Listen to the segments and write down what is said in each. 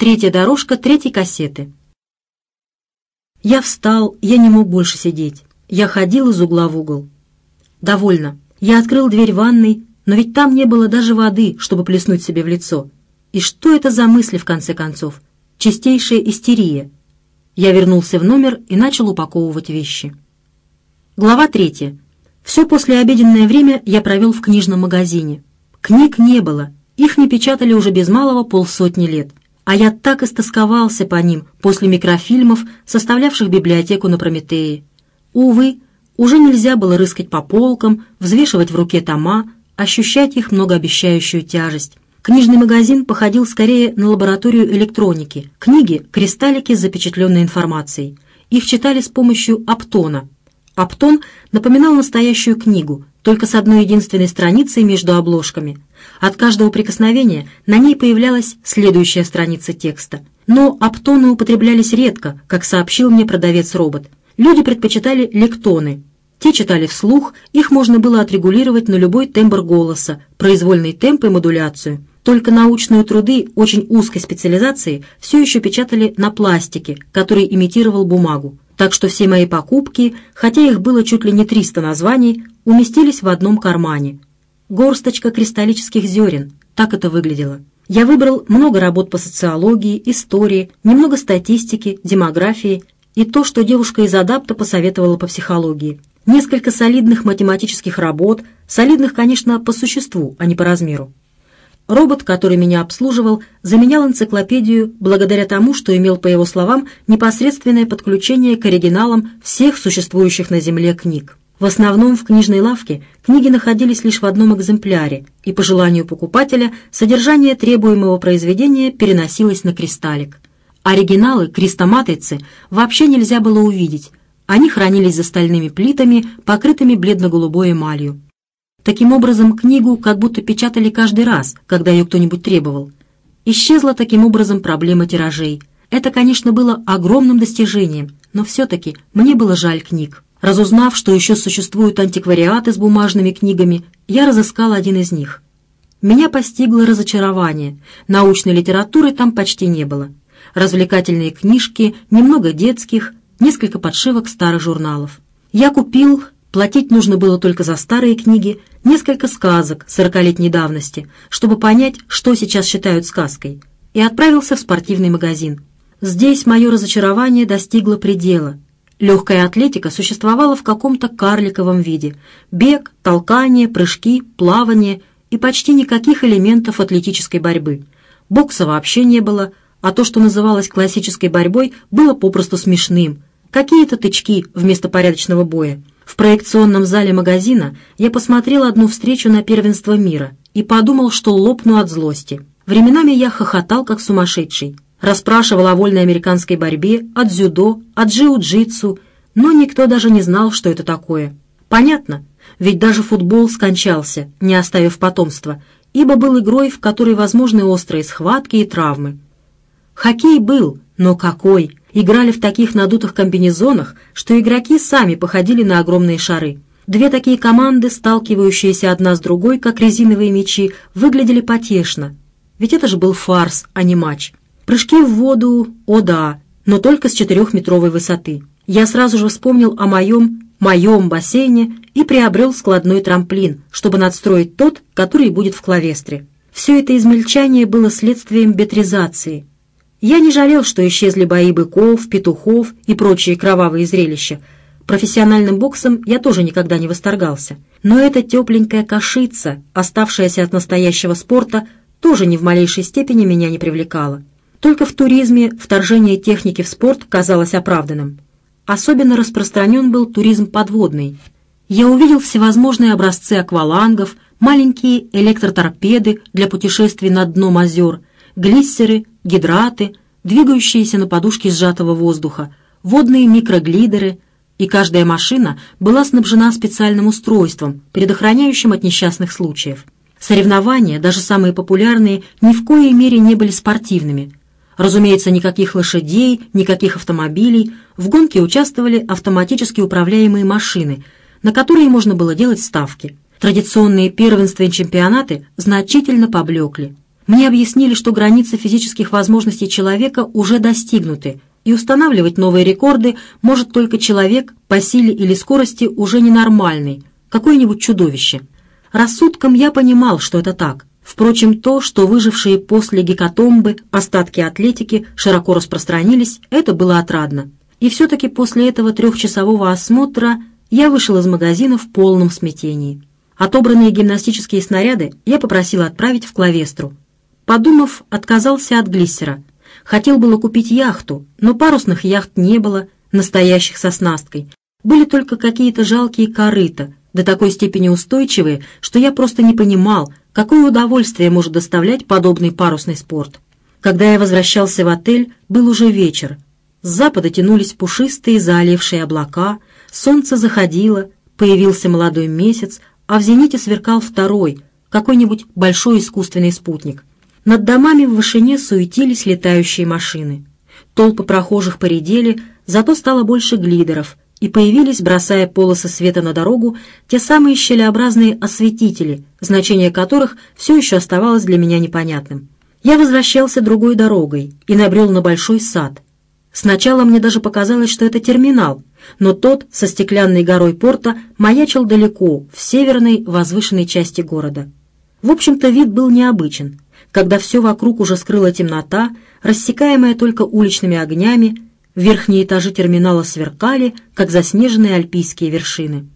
Третья дорожка третьей кассеты. Я встал, я не мог больше сидеть. Я ходил из угла в угол. Довольно. Я открыл дверь ванной, но ведь там не было даже воды, чтобы плеснуть себе в лицо. И что это за мысли, в конце концов? Чистейшая истерия. Я вернулся в номер и начал упаковывать вещи. Глава третья. Все послеобеденное время я провел в книжном магазине. Книг не было, их не печатали уже без малого полсотни лет. А я так истосковался по ним после микрофильмов, составлявших библиотеку на Прометее. Увы, уже нельзя было рыскать по полкам, взвешивать в руке тома, ощущать их многообещающую тяжесть. Книжный магазин походил скорее на лабораторию электроники. Книги — кристаллики с запечатленной информацией. Их читали с помощью Аптона. Аптон напоминал настоящую книгу, только с одной единственной страницей между обложками. От каждого прикосновения на ней появлялась следующая страница текста. Но аптоны употреблялись редко, как сообщил мне продавец-робот. Люди предпочитали лектоны. Те читали вслух, их можно было отрегулировать на любой тембр голоса, произвольный темп и модуляцию. Только научные труды очень узкой специализации все еще печатали на пластике, который имитировал бумагу так что все мои покупки, хотя их было чуть ли не 300 названий, уместились в одном кармане. Горсточка кристаллических зерен, так это выглядело. Я выбрал много работ по социологии, истории, немного статистики, демографии и то, что девушка из адапта посоветовала по психологии. Несколько солидных математических работ, солидных, конечно, по существу, а не по размеру. Робот, который меня обслуживал, заменял энциклопедию благодаря тому, что имел, по его словам, непосредственное подключение к оригиналам всех существующих на Земле книг. В основном в книжной лавке книги находились лишь в одном экземпляре, и по желанию покупателя содержание требуемого произведения переносилось на кристаллик. Оригиналы, крестоматрицы, вообще нельзя было увидеть. Они хранились за стальными плитами, покрытыми бледно-голубой эмалью. Таким образом, книгу как будто печатали каждый раз, когда ее кто-нибудь требовал. Исчезла таким образом проблема тиражей. Это, конечно, было огромным достижением, но все-таки мне было жаль книг. Разузнав, что еще существуют антиквариаты с бумажными книгами, я разыскал один из них. Меня постигло разочарование. Научной литературы там почти не было. Развлекательные книжки, немного детских, несколько подшивок старых журналов. Я купил Платить нужно было только за старые книги, несколько сказок сорокалетней давности, чтобы понять, что сейчас считают сказкой, и отправился в спортивный магазин. Здесь мое разочарование достигло предела. Легкая атлетика существовала в каком-то карликовом виде. Бег, толкание, прыжки, плавание и почти никаких элементов атлетической борьбы. Бокса вообще не было, а то, что называлось классической борьбой, было попросту смешным. Какие-то тычки вместо порядочного боя. В проекционном зале магазина я посмотрел одну встречу на первенство мира и подумал, что лопну от злости. Временами я хохотал, как сумасшедший. Расспрашивал о вольной американской борьбе, о дзюдо, о джиу-джитсу, но никто даже не знал, что это такое. Понятно, ведь даже футбол скончался, не оставив потомства, ибо был игрой, в которой возможны острые схватки и травмы. Хоккей был, но какой! играли в таких надутых комбинезонах, что игроки сами походили на огромные шары. Две такие команды, сталкивающиеся одна с другой, как резиновые мячи, выглядели потешно. Ведь это же был фарс, а не матч. Прыжки в воду, о да, но только с четырехметровой высоты. Я сразу же вспомнил о моем, моем бассейне и приобрел складной трамплин, чтобы надстроить тот, который будет в клавестре. Все это измельчание было следствием бетризации, я не жалел, что исчезли бои быков, петухов и прочие кровавые зрелища. Профессиональным боксом я тоже никогда не восторгался. Но эта тепленькая кашица, оставшаяся от настоящего спорта, тоже ни в малейшей степени меня не привлекала. Только в туризме вторжение техники в спорт казалось оправданным. Особенно распространен был туризм подводный. Я увидел всевозможные образцы аквалангов, маленькие электроторпеды для путешествий на дном озер, глиссеры, гидраты, двигающиеся на подушке сжатого воздуха, водные микроглидеры, и каждая машина была снабжена специальным устройством, предохраняющим от несчастных случаев. Соревнования, даже самые популярные, ни в коей мере не были спортивными. Разумеется, никаких лошадей, никаких автомобилей. В гонке участвовали автоматически управляемые машины, на которые можно было делать ставки. Традиционные первенства и чемпионаты значительно поблекли. Мне объяснили, что границы физических возможностей человека уже достигнуты, и устанавливать новые рекорды может только человек по силе или скорости уже ненормальный, какое-нибудь чудовище. Рассудком я понимал, что это так. Впрочем, то, что выжившие после гекатомбы остатки атлетики широко распространились, это было отрадно. И все-таки после этого трехчасового осмотра я вышел из магазина в полном смятении. Отобранные гимнастические снаряды я попросил отправить в Клавестру. Подумав, отказался от глиссера. Хотел было купить яхту, но парусных яхт не было, настоящих со снасткой. Были только какие-то жалкие корыта, до такой степени устойчивые, что я просто не понимал, какое удовольствие может доставлять подобный парусный спорт. Когда я возвращался в отель, был уже вечер. С запада тянулись пушистые залившие облака, солнце заходило, появился молодой месяц, а в зените сверкал второй, какой-нибудь большой искусственный спутник. Над домами в вышине суетились летающие машины. Толпы прохожих поредели, зато стало больше глидеров, и появились, бросая полосы света на дорогу, те самые щелеобразные осветители, значение которых все еще оставалось для меня непонятным. Я возвращался другой дорогой и набрел на большой сад. Сначала мне даже показалось, что это терминал, но тот со стеклянной горой порта маячил далеко, в северной возвышенной части города. В общем-то, вид был необычен. Когда все вокруг уже скрыла темнота, рассекаемая только уличными огнями, Верхние этажи терминала сверкали, как заснеженные альпийские вершины.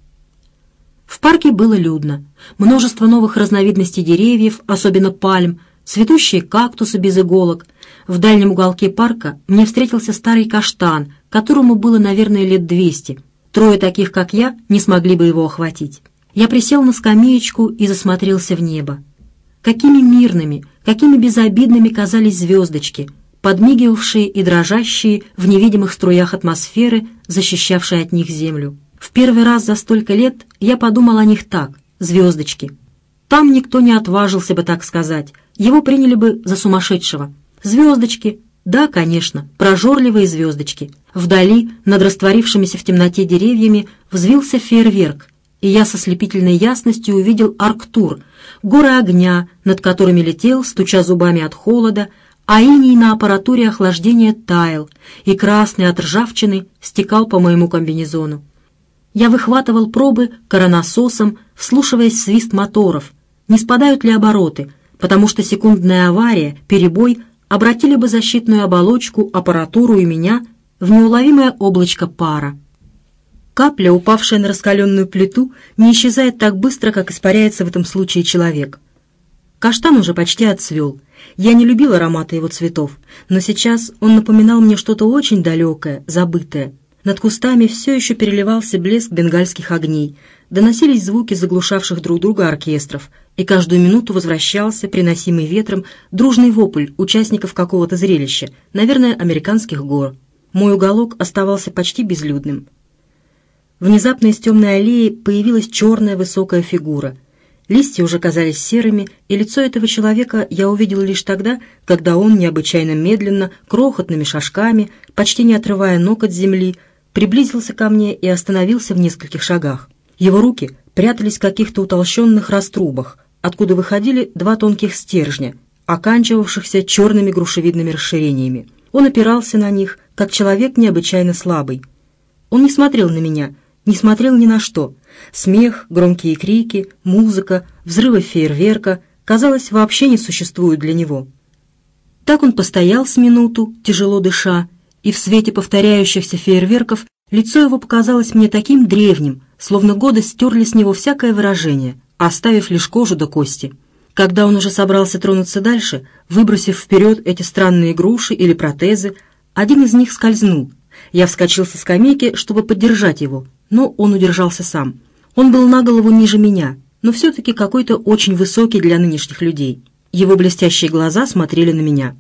В парке было людно. Множество новых разновидностей деревьев, особенно пальм, цветущие кактусы без иголок. В дальнем уголке парка мне встретился старый каштан, которому было, наверное, лет двести. Трое таких, как я, не смогли бы его охватить. Я присел на скамеечку и засмотрелся в небо. Какими мирными, какими безобидными казались звездочки — подмигивавшие и дрожащие в невидимых струях атмосферы, защищавшей от них землю. В первый раз за столько лет я подумал о них так, звездочки. Там никто не отважился бы так сказать, его приняли бы за сумасшедшего. Звездочки, да, конечно, прожорливые звездочки. Вдали, над растворившимися в темноте деревьями, взвился фейерверк, и я со слепительной ясностью увидел Арктур, горы огня, над которыми летел, стуча зубами от холода, а иней на аппаратуре охлаждения таял, и красный от ржавчины стекал по моему комбинезону. Я выхватывал пробы коронасосом, вслушиваясь в свист моторов, не спадают ли обороты, потому что секундная авария, перебой обратили бы защитную оболочку, аппаратуру и меня в неуловимое облачко пара. Капля, упавшая на раскаленную плиту, не исчезает так быстро, как испаряется в этом случае человек. Каштан уже почти отцвел. Я не любил аромата его цветов, но сейчас он напоминал мне что-то очень далекое, забытое. Над кустами все еще переливался блеск бенгальских огней, доносились звуки заглушавших друг друга оркестров, и каждую минуту возвращался, приносимый ветром, дружный вопль участников какого-то зрелища, наверное, американских гор. Мой уголок оставался почти безлюдным. Внезапно из темной аллеи появилась черная высокая фигура — Листья уже казались серыми, и лицо этого человека я увидел лишь тогда, когда он необычайно медленно, крохотными шажками, почти не отрывая ног от земли, приблизился ко мне и остановился в нескольких шагах. Его руки прятались в каких-то утолщенных раструбах, откуда выходили два тонких стержня, оканчивавшихся черными грушевидными расширениями. Он опирался на них, как человек необычайно слабый. Он не смотрел на меня — не смотрел ни на что. Смех, громкие крики, музыка, взрывы фейерверка, казалось, вообще не существуют для него. Так он постоял с минуту, тяжело дыша, и в свете повторяющихся фейерверков лицо его показалось мне таким древним, словно годы стерли с него всякое выражение, оставив лишь кожу до кости. Когда он уже собрался тронуться дальше, выбросив вперед эти странные груши или протезы, один из них скользнул. Я вскочил со скамейки, чтобы поддержать его, но он удержался сам. Он был на голову ниже меня, но все-таки какой-то очень высокий для нынешних людей. Его блестящие глаза смотрели на меня.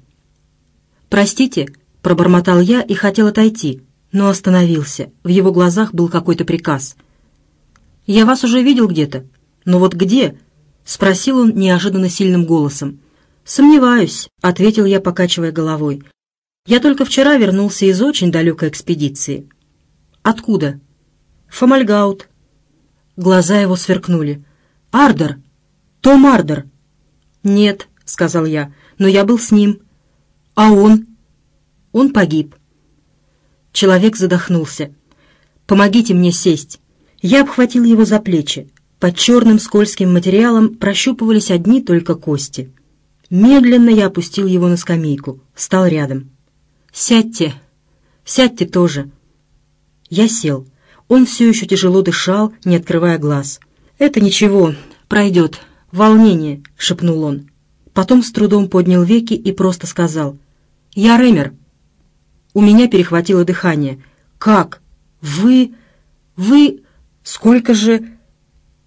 «Простите», — пробормотал я и хотел отойти, но остановился. В его глазах был какой-то приказ. «Я вас уже видел где-то. Но вот где?» — спросил он неожиданно сильным голосом. «Сомневаюсь», — ответил я, покачивая головой. «Я только вчера вернулся из очень далекой экспедиции». «Откуда?» Фомальгаут». Глаза его сверкнули. «Ардер! Том Ардер!» «Нет», — сказал я, но я был с ним. А он? Он погиб. Человек задохнулся. «Помогите мне сесть». Я обхватил его за плечи. Под черным скользким материалом прощупывались одни только кости. Медленно я опустил его на скамейку, встал рядом. «Сядьте, сядьте тоже». Я сел. Он все еще тяжело дышал, не открывая глаз. «Это ничего, пройдет. Волнение», — шепнул он. Потом с трудом поднял веки и просто сказал. «Я Рэмер». У меня перехватило дыхание. «Как? Вы... вы... сколько же...»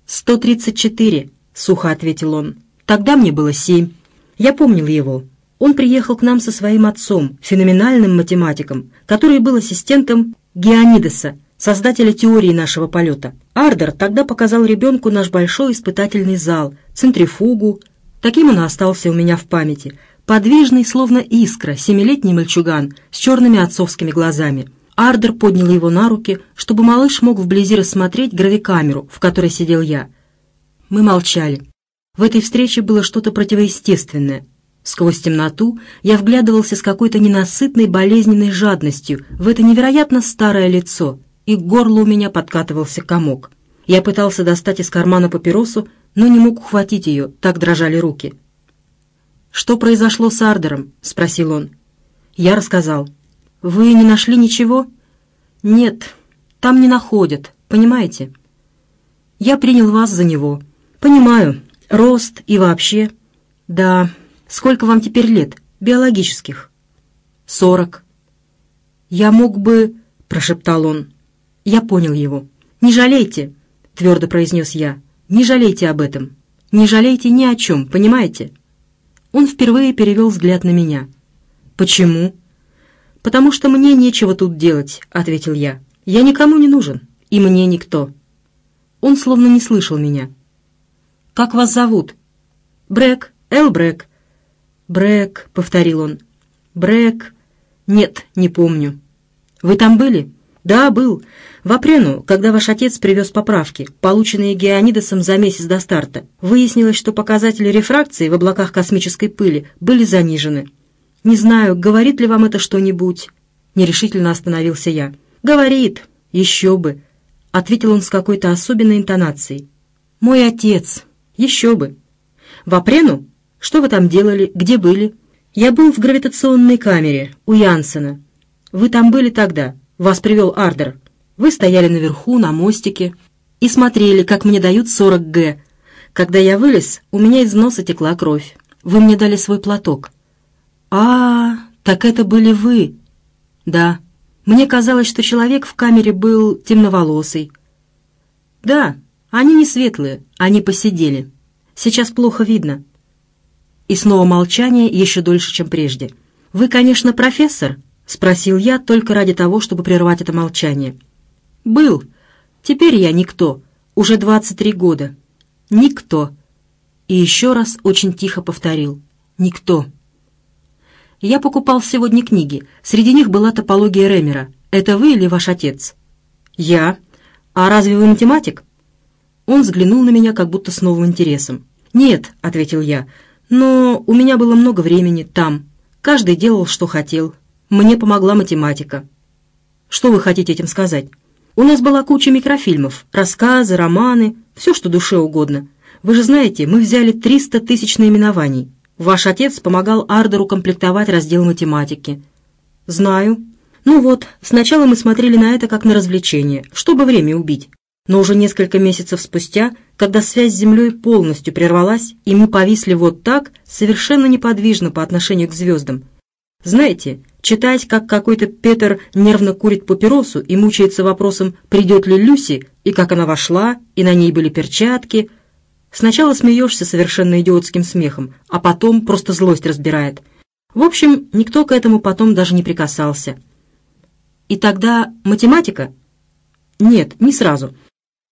«Сто тридцать четыре», — сухо ответил он. «Тогда мне было семь». Я помнил его. Он приехал к нам со своим отцом, феноменальным математиком, который был ассистентом Геонидеса, создателя теории нашего полета. Ардер тогда показал ребенку наш большой испытательный зал, центрифугу. Таким он остался у меня в памяти. Подвижный, словно искра, семилетний мальчуган с черными отцовскими глазами. Ардер поднял его на руки, чтобы малыш мог вблизи рассмотреть гравикамеру, в которой сидел я. Мы молчали. В этой встрече было что-то противоестественное. Сквозь темноту я вглядывался с какой-то ненасытной болезненной жадностью в это невероятно старое лицо, и к горлу у меня подкатывался комок. Я пытался достать из кармана папиросу, но не мог ухватить ее, так дрожали руки. «Что произошло с Ардером?» — спросил он. Я рассказал. «Вы не нашли ничего?» «Нет, там не находят, понимаете?» «Я принял вас за него. Понимаю, Рост и вообще? Да. Сколько вам теперь лет? Биологических? Сорок. Я мог бы... Прошептал он. Я понял его. Не жалейте, твердо произнес я. Не жалейте об этом. Не жалейте ни о чем, понимаете? Он впервые перевел взгляд на меня. «Почему?» «Потому что мне нечего тут делать», — ответил я. «Я никому не нужен, и мне никто». Он словно не слышал меня. «Как вас зовут?» «Брэк, Эл Брэк». «Брэк», — повторил он. «Брэк...» «Нет, не помню». «Вы там были?» «Да, был. В Апрену, когда ваш отец привез поправки, полученные Геонидосом за месяц до старта, выяснилось, что показатели рефракции в облаках космической пыли были занижены. Не знаю, говорит ли вам это что-нибудь?» Нерешительно остановился я. «Говорит. Еще бы», — ответил он с какой-то особенной интонацией. «Мой отец. Еще бы. В Апрену? Что вы там делали? Где были? Я был в гравитационной камере у Янсена. Вы там были тогда? Вас привел Ардер. Вы стояли наверху, на мостике, и смотрели, как мне дают 40 Г. Когда я вылез, у меня из носа текла кровь. Вы мне дали свой платок. А, так это были вы. Да. Мне казалось, что человек в камере был темноволосый. Да, они не светлые, они посидели. Сейчас плохо видно. И снова молчание еще дольше, чем прежде. «Вы, конечно, профессор?» — спросил я только ради того, чтобы прервать это молчание. «Был. Теперь я никто. Уже 23 года. Никто». И еще раз очень тихо повторил. «Никто». Я покупал сегодня книги. Среди них была топология Ремера. Это вы или ваш отец? Я. А разве вы математик? Он взглянул на меня как будто с новым интересом. «Нет», — ответил я, — «но у меня было много времени там. Каждый делал, что хотел. Мне помогла математика». «Что вы хотите этим сказать?» «У нас была куча микрофильмов, рассказы, романы, все, что душе угодно. Вы же знаете, мы взяли 300 тысяч наименований. Ваш отец помогал Ардеру комплектовать раздел математики». «Знаю. Ну вот, сначала мы смотрели на это как на развлечение, чтобы время убить. Но уже несколько месяцев спустя, когда связь с Землей полностью прервалась, и мы повисли вот так, совершенно неподвижно по отношению к звездам. Знаете, читать, как какой-то Петер нервно курит папиросу и мучается вопросом, придет ли Люси, и как она вошла, и на ней были перчатки. Сначала смеешься совершенно идиотским смехом, а потом просто злость разбирает. В общем, никто к этому потом даже не прикасался. И тогда математика? Нет, не сразу.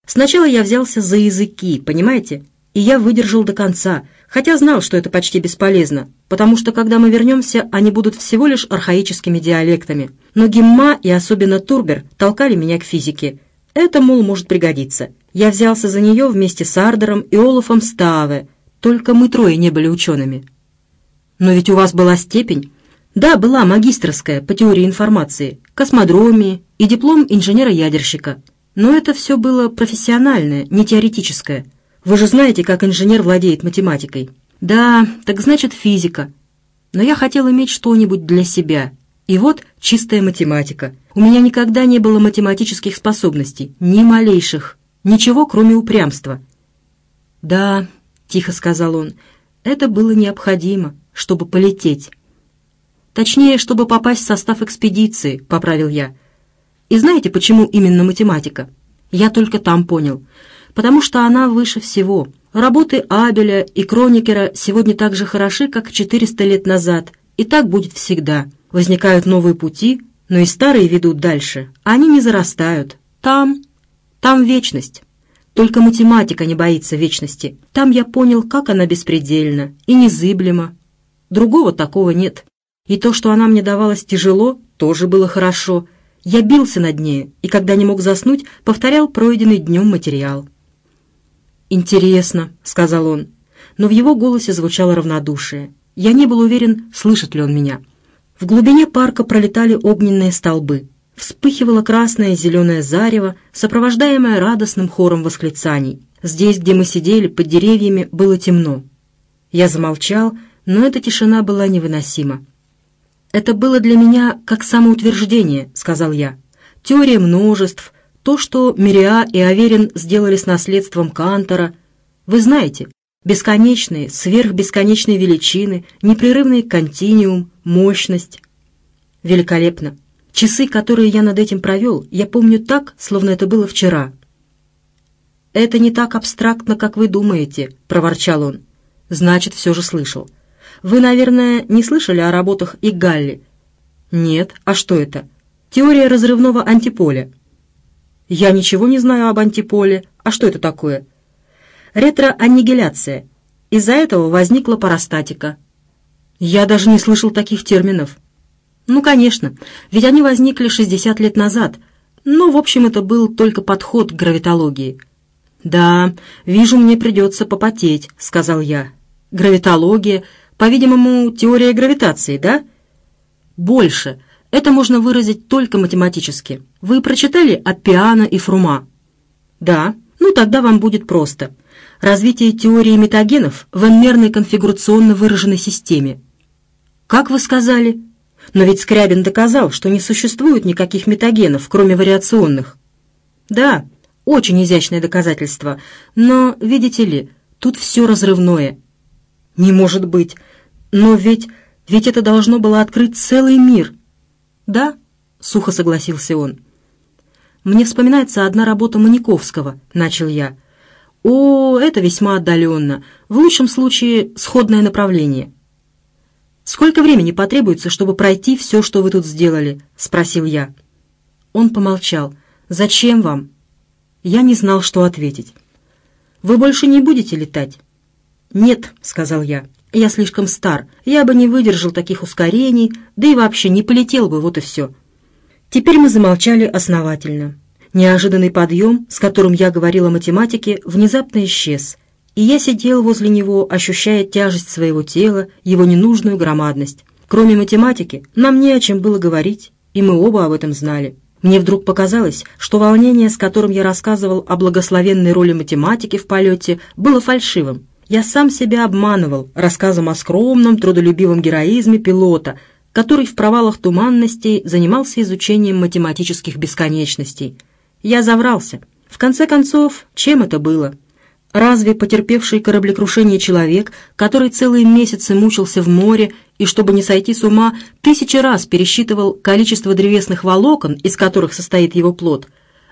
Сначала я взялся за языки, понимаете? И я выдержал до конца, хотя знал, что это почти бесполезно, потому что, когда мы вернемся, они будут всего лишь архаическими диалектами. Но Гимма и особенно Турбер толкали меня к физике. Это, мол, может пригодиться. Я взялся за нее вместе с Ардером и Олафом Ставе, только мы трое не были учеными. Но ведь у вас была степень. Да, была магистрская по теории информации, космодромии и диплом инженера-ядерщика. Но это все было профессиональное, не теоретическое. Вы же знаете, как инженер владеет математикой. Да, так значит физика. Но я хотел иметь что-нибудь для себя. И вот чистая математика. У меня никогда не было математических способностей, ни малейших. Ничего, кроме упрямства. «Да», — тихо сказал он, — «это было необходимо, чтобы полететь». «Точнее, чтобы попасть в состав экспедиции», — поправил я. «И знаете, почему именно математика? Я только там понял. Потому что она выше всего. Работы Абеля и Кроникера сегодня так же хороши, как 400 лет назад, и так будет всегда. Возникают новые пути, но и старые ведут дальше. Они не зарастают. Там там вечность. Только математика не боится вечности. Там я понял, как она беспредельна и незыблема. Другого такого нет. И то, что она мне давалась тяжело, тоже было хорошо. Я бился над ней, и когда не мог заснуть, повторял пройденный днем материал. «Интересно», — сказал он, но в его голосе звучало равнодушие. Я не был уверен, слышит ли он меня. В глубине парка пролетали огненные столбы вспыхивало красное и зеленое зарево, сопровождаемое радостным хором восклицаний. Здесь, где мы сидели, под деревьями, было темно. Я замолчал, но эта тишина была невыносима. «Это было для меня как самоутверждение», — сказал я. «Теория множеств, то, что Мириа и Аверин сделали с наследством Кантора. Вы знаете, бесконечные, сверхбесконечные величины, непрерывный континиум, мощность. Великолепно. Часы, которые я над этим провел, я помню так, словно это было вчера. «Это не так абстрактно, как вы думаете», — проворчал он. «Значит, все же слышал. Вы, наверное, не слышали о работах и Галли?» «Нет. А что это?» «Теория разрывного антиполя». «Я ничего не знаю об антиполе. А что это такое?» «Ретроаннигиляция. Из-за этого возникла парастатика». «Я даже не слышал таких терминов». Ну, конечно, ведь они возникли 60 лет назад, но, в общем, это был только подход к гравитологии. «Да, вижу, мне придется попотеть», — сказал я. «Гравитология, по-видимому, теория гравитации, да?» «Больше. Это можно выразить только математически. Вы прочитали Аппиана и Фрума?» «Да. Ну, тогда вам будет просто. Развитие теории метагенов в n-мерной конфигурационно выраженной системе». «Как вы сказали?» Но ведь Скрябин доказал, что не существует никаких метагенов, кроме вариационных. Да, очень изящное доказательство, но, видите ли, тут все разрывное. Не может быть. Но ведь, ведь это должно было открыть целый мир. Да, сухо согласился он. Мне вспоминается одна работа Маниковского, начал я. О, это весьма отдаленно. В лучшем случае сходное направление. «Сколько времени потребуется, чтобы пройти все, что вы тут сделали?» — спросил я. Он помолчал. «Зачем вам?» Я не знал, что ответить. «Вы больше не будете летать?» «Нет», — сказал я. «Я слишком стар. Я бы не выдержал таких ускорений, да и вообще не полетел бы, вот и все». Теперь мы замолчали основательно. Неожиданный подъем, с которым я говорил о математике, внезапно исчез — и я сидел возле него, ощущая тяжесть своего тела, его ненужную громадность. Кроме математики, нам не о чем было говорить, и мы оба об этом знали. Мне вдруг показалось, что волнение, с которым я рассказывал о благословенной роли математики в полете, было фальшивым. Я сам себя обманывал рассказом о скромном, трудолюбивом героизме пилота, который в провалах туманностей занимался изучением математических бесконечностей. Я заврался. В конце концов, чем это было? Разве потерпевший кораблекрушение человек, который целые месяцы мучился в море и, чтобы не сойти с ума, тысячи раз пересчитывал количество древесных волокон, из которых состоит его плод,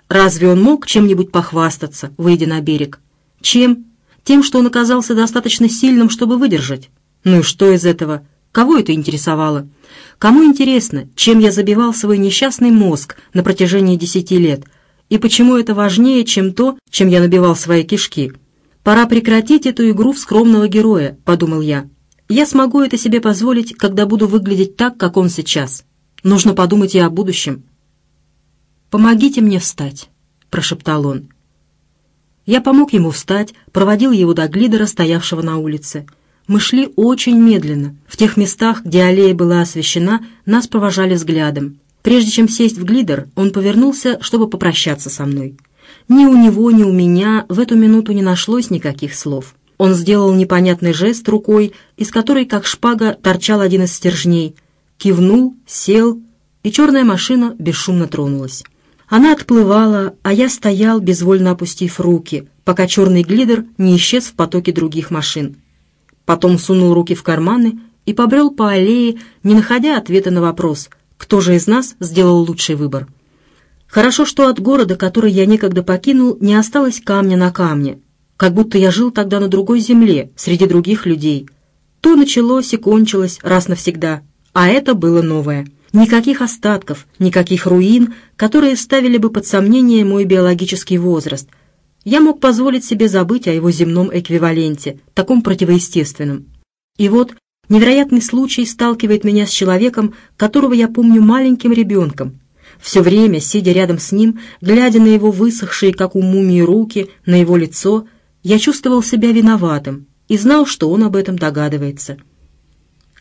разве он мог чем-нибудь похвастаться, выйдя на берег? Чем? Тем, что он оказался достаточно сильным, чтобы выдержать. Ну и что из этого? Кого это интересовало? Кому интересно, чем я забивал свой несчастный мозг на протяжении десяти лет? И почему это важнее, чем то, чем я набивал свои кишки?» «Пора прекратить эту игру в скромного героя», — подумал я. «Я смогу это себе позволить, когда буду выглядеть так, как он сейчас. Нужно подумать и о будущем». «Помогите мне встать», — прошептал он. Я помог ему встать, проводил его до глидера, стоявшего на улице. Мы шли очень медленно. В тех местах, где аллея была освещена, нас провожали взглядом. Прежде чем сесть в глидер, он повернулся, чтобы попрощаться со мной. Ни у него, ни у меня в эту минуту не нашлось никаких слов. Он сделал непонятный жест рукой, из которой, как шпага, торчал один из стержней. Кивнул, сел, и черная машина бесшумно тронулась. Она отплывала, а я стоял, безвольно опустив руки, пока черный глидер не исчез в потоке других машин. Потом сунул руки в карманы и побрел по аллее, не находя ответа на вопрос, кто же из нас сделал лучший выбор. Хорошо, что от города, который я некогда покинул, не осталось камня на камне, как будто я жил тогда на другой земле, среди других людей. То началось и кончилось раз навсегда, а это было новое. Никаких остатков, никаких руин, которые ставили бы под сомнение мой биологический возраст. Я мог позволить себе забыть о его земном эквиваленте, таком противоестественном. И вот невероятный случай сталкивает меня с человеком, которого я помню маленьким ребенком. Все время, сидя рядом с ним, глядя на его высохшие, как у мумии, руки, на его лицо, я чувствовал себя виноватым и знал, что он об этом догадывается.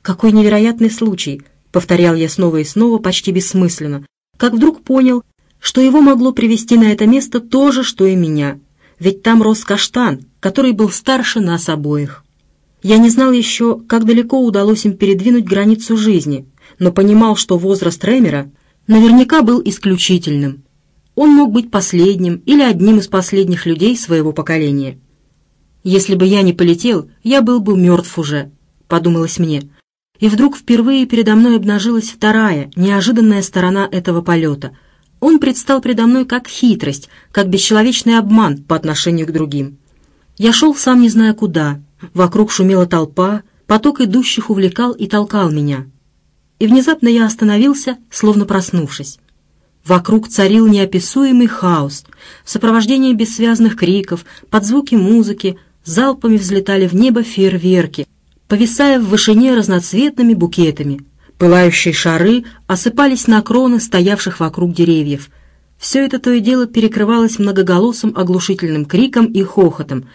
Какой невероятный случай! Повторял я снова и снова почти бессмысленно, как вдруг понял, что его могло привести на это место то же, что и меня, ведь там рос каштан, который был старше нас обоих. Я не знал еще, как далеко удалось им передвинуть границу жизни, но понимал, что возраст Ремера наверняка был исключительным. Он мог быть последним или одним из последних людей своего поколения. «Если бы я не полетел, я был бы мертв уже», — подумалось мне, и вдруг впервые передо мной обнажилась вторая, неожиданная сторона этого полета. Он предстал предо мной как хитрость, как бесчеловечный обман по отношению к другим. Я шел сам не зная куда, вокруг шумела толпа, поток идущих увлекал и толкал меня. И внезапно я остановился, словно проснувшись. Вокруг царил неописуемый хаос. В сопровождении бессвязных криков, под звуки музыки, залпами взлетали в небо фейерверки, повисая в вышине разноцветными букетами. Пылающие шары осыпались на кроны стоявших вокруг деревьев. Все это то и дело перекрывалось многоголосым оглушительным криком и хохотом.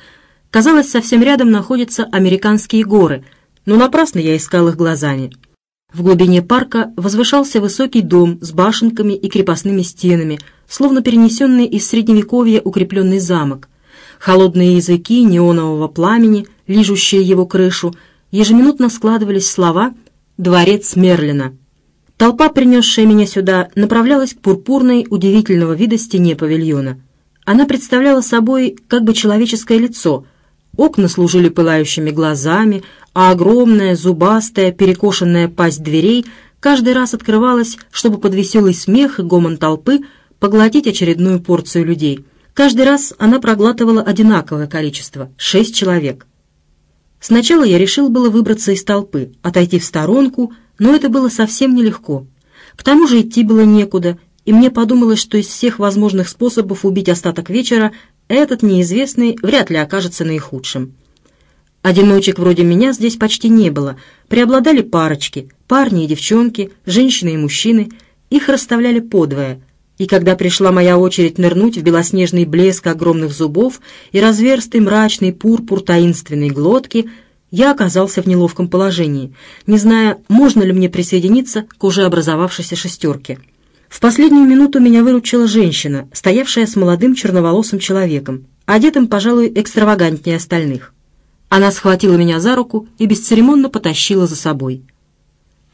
Казалось, совсем рядом находятся американские горы, но напрасно я искал их глазами. В глубине парка возвышался высокий дом с башенками и крепостными стенами, словно перенесенный из средневековья укрепленный замок. Холодные языки неонового пламени, лижущие его крышу, ежеминутно складывались слова «Дворец Мерлина». Толпа, принесшая меня сюда, направлялась к пурпурной, удивительного вида стене павильона. Она представляла собой как бы человеческое лицо. Окна служили пылающими глазами, а огромная, зубастая, перекошенная пасть дверей каждый раз открывалась, чтобы под веселый смех и гомон толпы поглотить очередную порцию людей. Каждый раз она проглатывала одинаковое количество — шесть человек. Сначала я решил было выбраться из толпы, отойти в сторонку, но это было совсем нелегко. К тому же идти было некуда, и мне подумалось, что из всех возможных способов убить остаток вечера этот неизвестный вряд ли окажется наихудшим. Одиночек вроде меня здесь почти не было, преобладали парочки, парни и девчонки, женщины и мужчины, их расставляли подвое, и когда пришла моя очередь нырнуть в белоснежный блеск огромных зубов и разверстый мрачный пурпур таинственной глотки, я оказался в неловком положении, не зная, можно ли мне присоединиться к уже образовавшейся шестерке. В последнюю минуту меня выручила женщина, стоявшая с молодым черноволосым человеком, одетым, пожалуй, экстравагантнее остальных. Она схватила меня за руку и бесцеремонно потащила за собой.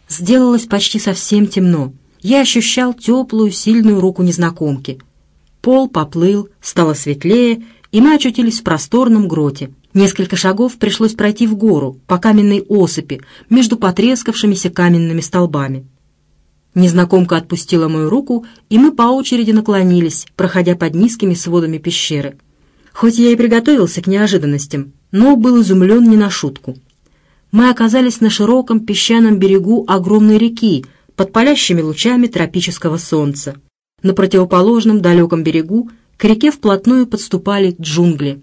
Сделалось почти совсем темно я ощущал теплую, сильную руку незнакомки. Пол поплыл, стало светлее, и мы очутились в просторном гроте. Несколько шагов пришлось пройти в гору, по каменной осыпи, между потрескавшимися каменными столбами. Незнакомка отпустила мою руку, и мы по очереди наклонились, проходя под низкими сводами пещеры. Хоть я и приготовился к неожиданностям, но был изумлен не на шутку. Мы оказались на широком песчаном берегу огромной реки, под палящими лучами тропического солнца. На противоположном далеком берегу к реке вплотную подступали джунгли.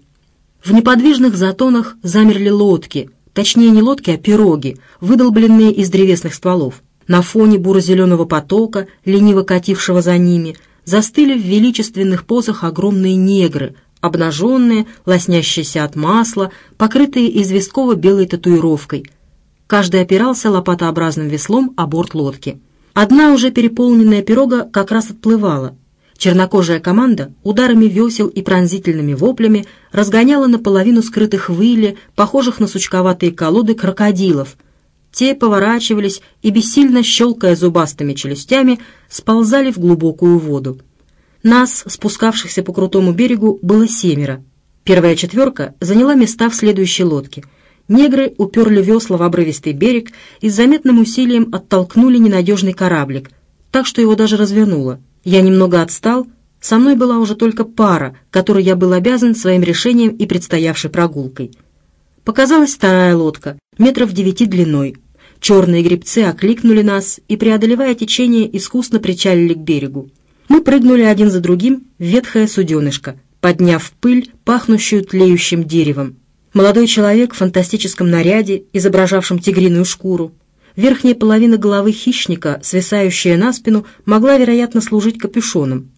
В неподвижных затонах замерли лодки, точнее не лодки, а пироги, выдолбленные из древесных стволов. На фоне буро-зеленого потока, лениво катившего за ними, застыли в величественных позах огромные негры, обнаженные, лоснящиеся от масла, покрытые известково-белой татуировкой. Каждый опирался лопатообразным веслом о борт лодки. Одна уже переполненная пирога как раз отплывала. Чернокожая команда ударами весел и пронзительными воплями разгоняла наполовину скрытых в похожих на сучковатые колоды крокодилов. Те поворачивались и, бессильно щелкая зубастыми челюстями, сползали в глубокую воду. Нас, спускавшихся по крутому берегу, было семеро. Первая четверка заняла места в следующей лодке. Негры уперли весла в обрывистый берег и с заметным усилием оттолкнули ненадежный кораблик, так что его даже развернуло. Я немного отстал, со мной была уже только пара, которой я был обязан своим решением и предстоявшей прогулкой. Показалась вторая лодка, метров девяти длиной. Черные гребцы окликнули нас и, преодолевая течение, искусно причалили к берегу. Мы прыгнули один за другим в ветхое суденышко, подняв пыль, пахнущую тлеющим деревом. Молодой человек в фантастическом наряде, изображавшем тигриную шкуру. Верхняя половина головы хищника, свисающая на спину, могла, вероятно, служить капюшоном.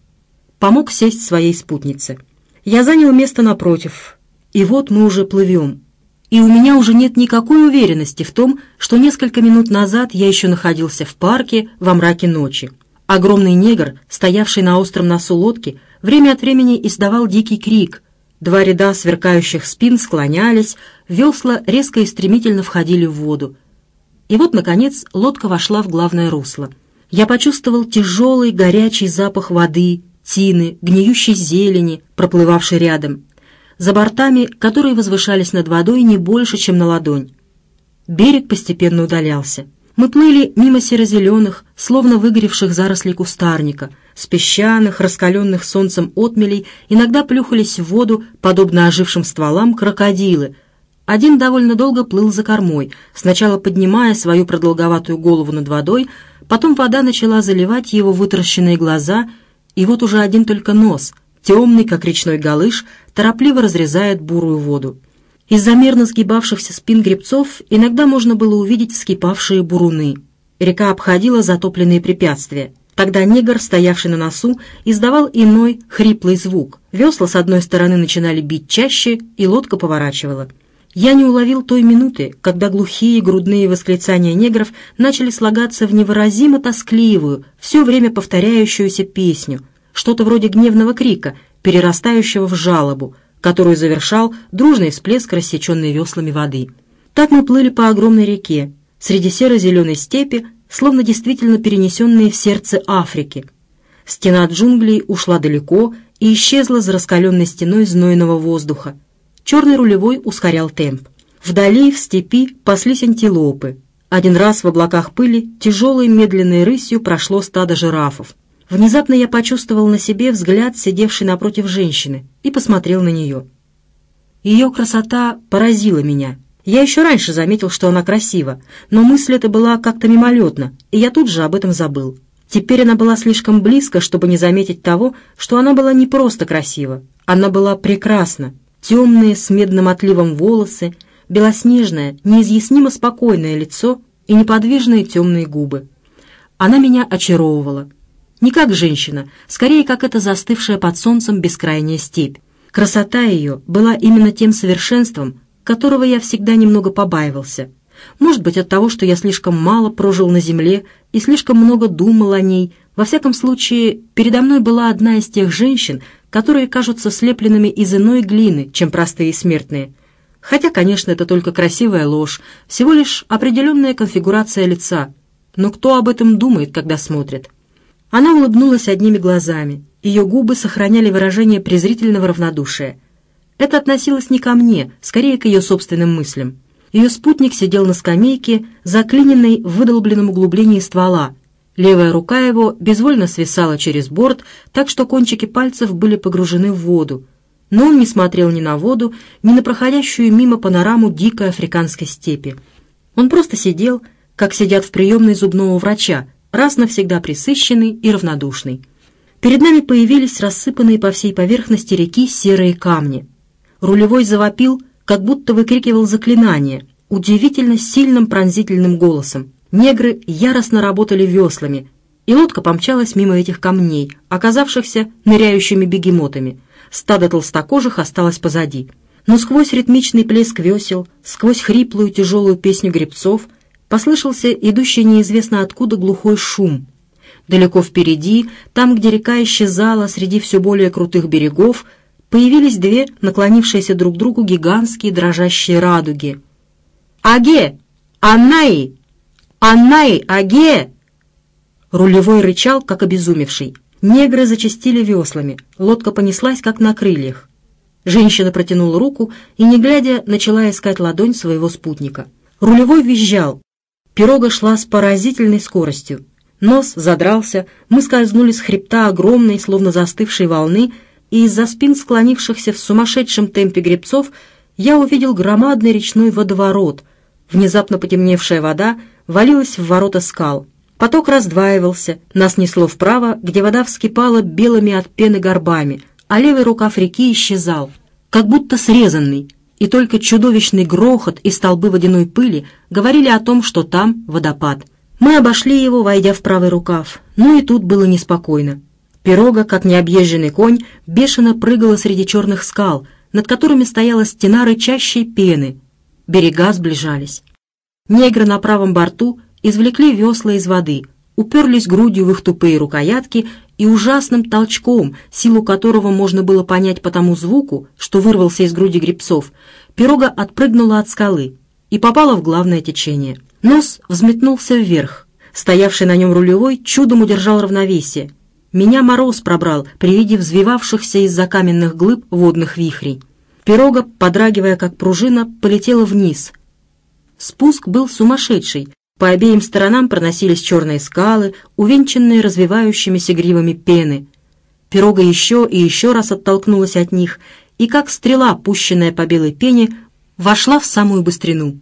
Помог сесть своей спутнице. Я занял место напротив, и вот мы уже плывем. И у меня уже нет никакой уверенности в том, что несколько минут назад я еще находился в парке во мраке ночи. Огромный негр, стоявший на остром носу лодки, время от времени издавал дикий крик. Два ряда сверкающих спин склонялись, весла резко и стремительно входили в воду. И вот, наконец, лодка вошла в главное русло. Я почувствовал тяжелый горячий запах воды, тины, гниющей зелени, проплывавшей рядом. За бортами, которые возвышались над водой не больше, чем на ладонь. Берег постепенно удалялся. Мы плыли мимо серо-зеленых, словно выгоревших зарослей кустарника, с песчаных, раскаленных солнцем отмелей, иногда плюхались в воду, подобно ожившим стволам, крокодилы. Один довольно долго плыл за кормой, сначала поднимая свою продолговатую голову над водой, потом вода начала заливать его вытаращенные глаза, и вот уже один только нос, темный, как речной галыш, торопливо разрезает бурую воду. Из-за мерно сгибавшихся спин гребцов иногда можно было увидеть вскипавшие буруны. Река обходила затопленные препятствия. Тогда негр, стоявший на носу, издавал иной хриплый звук. Весла с одной стороны начинали бить чаще, и лодка поворачивала. Я не уловил той минуты, когда глухие грудные восклицания негров начали слагаться в невыразимо тоскливую, все время повторяющуюся песню, что-то вроде гневного крика, перерастающего в жалобу, которую завершал дружный всплеск рассеченной веслами воды. Так мы плыли по огромной реке, среди серо-зеленой степи, словно действительно перенесенные в сердце Африки. Стена джунглей ушла далеко и исчезла за раскаленной стеной знойного воздуха. Черный рулевой ускорял темп. Вдали, в степи, паслись антилопы. Один раз в облаках пыли тяжелой медленной рысью прошло стадо жирафов. Внезапно я почувствовал на себе взгляд, сидевший напротив женщины, и посмотрел на нее. Ее красота поразила меня. Я еще раньше заметил, что она красива, но мысль эта была как-то мимолетна, и я тут же об этом забыл. Теперь она была слишком близко, чтобы не заметить того, что она была не просто красива, она была прекрасна. Темные с медным отливом волосы, белоснежное, неизъяснимо спокойное лицо и неподвижные темные губы. Она меня очаровывала. Не как женщина, скорее как эта застывшая под солнцем бескрайняя степь. Красота ее была именно тем совершенством, которого я всегда немного побаивался. Может быть, от того, что я слишком мало прожил на земле и слишком много думал о ней. Во всяком случае, передо мной была одна из тех женщин, которые кажутся слепленными из иной глины, чем простые смертные. Хотя, конечно, это только красивая ложь, всего лишь определенная конфигурация лица. Но кто об этом думает, когда смотрит? Она улыбнулась одними глазами. Ее губы сохраняли выражение презрительного равнодушия. Это относилось не ко мне, скорее к ее собственным мыслям. Ее спутник сидел на скамейке, заклиненной в выдолбленном углублении ствола. Левая рука его безвольно свисала через борт, так что кончики пальцев были погружены в воду. Но он не смотрел ни на воду, ни на проходящую мимо панораму дикой африканской степи. Он просто сидел, как сидят в приемной зубного врача, раз навсегда присыщенный и равнодушный. Перед нами появились рассыпанные по всей поверхности реки серые камни. Рулевой завопил, как будто выкрикивал заклинание, удивительно сильным пронзительным голосом. Негры яростно работали веслами. и лодка помчалась мимо этих камней, оказавшихся ныряющими бегемотами. Стадо толстокожих осталось позади. Но сквозь ритмичный плеск весел, сквозь хриплую тяжелую песню гребцов, послышался идущий неизвестно откуда глухой шум. Далеко впереди, там, где река исчезала среди все более крутых берегов, появились две наклонившиеся друг к другу гигантские дрожащие радуги. «Аге! Аннаи! Аннаи! Аге!» Рулевой рычал, как обезумевший. Негры зачастили веслами, лодка понеслась, как на крыльях. Женщина протянула руку и, не глядя, начала искать ладонь своего спутника. Рулевой визжал. Пирога шла с поразительной скоростью. Нос задрался, мы скользнули с хребта огромной, словно застывшей волны, и из-за спин склонившихся в сумасшедшем темпе гребцов я увидел громадный речной водоворот. Внезапно потемневшая вода валилась в ворота скал. Поток раздваивался, нас несло вправо, где вода вскипала белыми от пены горбами, а левый рукав реки исчезал, как будто срезанный, и только чудовищный грохот и столбы водяной пыли говорили о том, что там водопад. Мы обошли его, войдя в правый рукав, но и тут было неспокойно. Пирога, как необъезженный конь, бешено прыгала среди черных скал, над которыми стояла стена рычащей пены. Берега сближались. Негры на правом борту извлекли весла из воды, уперлись грудью в их тупые рукоятки и ужасным толчком, силу которого можно было понять по тому звуку, что вырвался из груди грибцов, пирога отпрыгнула от скалы и попала в главное течение. Нос взметнулся вверх. Стоявший на нем рулевой чудом удержал равновесие. Меня мороз пробрал при виде взвивавшихся из-за каменных глыб водных вихрей. Пирога, подрагивая как пружина, полетела вниз. Спуск был сумасшедший, по обеим сторонам проносились черные скалы, увенчанные развивающимися гривами пены. Пирога еще и еще раз оттолкнулась от них, и как стрела, пущенная по белой пене, вошла в самую быстрину.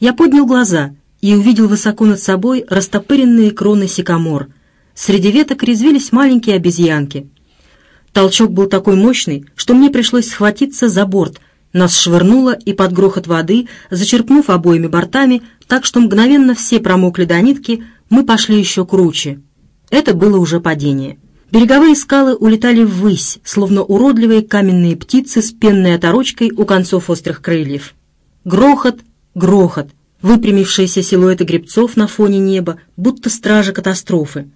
Я поднял глаза и увидел высоко над собой растопыренные кроны сикамор. Среди веток резвились маленькие обезьянки. Толчок был такой мощный, что мне пришлось схватиться за борт. Нас швырнуло, и под грохот воды, зачерпнув обоими бортами, так что мгновенно все промокли до нитки, мы пошли еще круче. Это было уже падение. Береговые скалы улетали ввысь, словно уродливые каменные птицы с пенной оторочкой у концов острых крыльев. Грохот, грохот, выпрямившиеся силуэты гребцов на фоне неба, будто стражи катастрофы.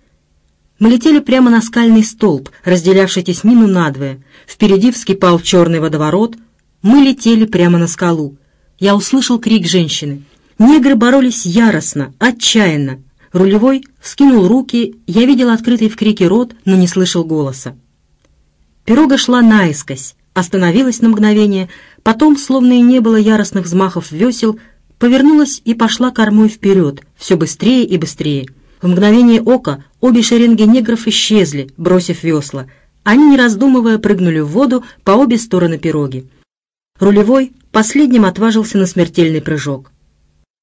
Мы летели прямо на скальный столб, разделявший теснину надвое. Впереди вскипал черный водоворот. Мы летели прямо на скалу. Я услышал крик женщины. Негры боролись яростно, отчаянно. Рулевой вскинул руки, я видел открытый в крике рот, но не слышал голоса. Пирога шла наискось, остановилась на мгновение, потом, словно и не было яростных взмахов весел, повернулась и пошла кормой вперед, все быстрее и быстрее. В мгновение ока обе шеренги негров исчезли, бросив весла. Они, не раздумывая, прыгнули в воду по обе стороны пироги. Рулевой последним отважился на смертельный прыжок.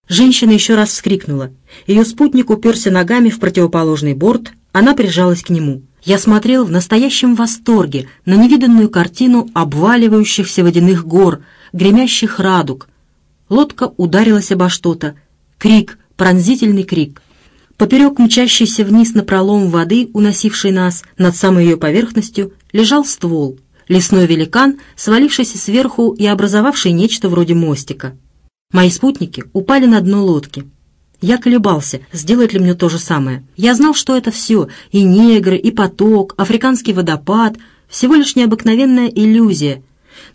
Женщина еще раз вскрикнула. Ее спутник уперся ногами в противоположный борт, она прижалась к нему. Я смотрел в настоящем восторге на невиданную картину обваливающихся водяных гор, гремящих радуг. Лодка ударилась обо что-то. Крик, пронзительный крик. Поперек мчащейся вниз на пролом воды, уносившей нас, над самой ее поверхностью, лежал ствол. Лесной великан, свалившийся сверху и образовавший нечто вроде мостика. Мои спутники упали на дно лодки. Я колебался, сделать ли мне то же самое. Я знал, что это все, и негры, и поток, африканский водопад, всего лишь необыкновенная иллюзия.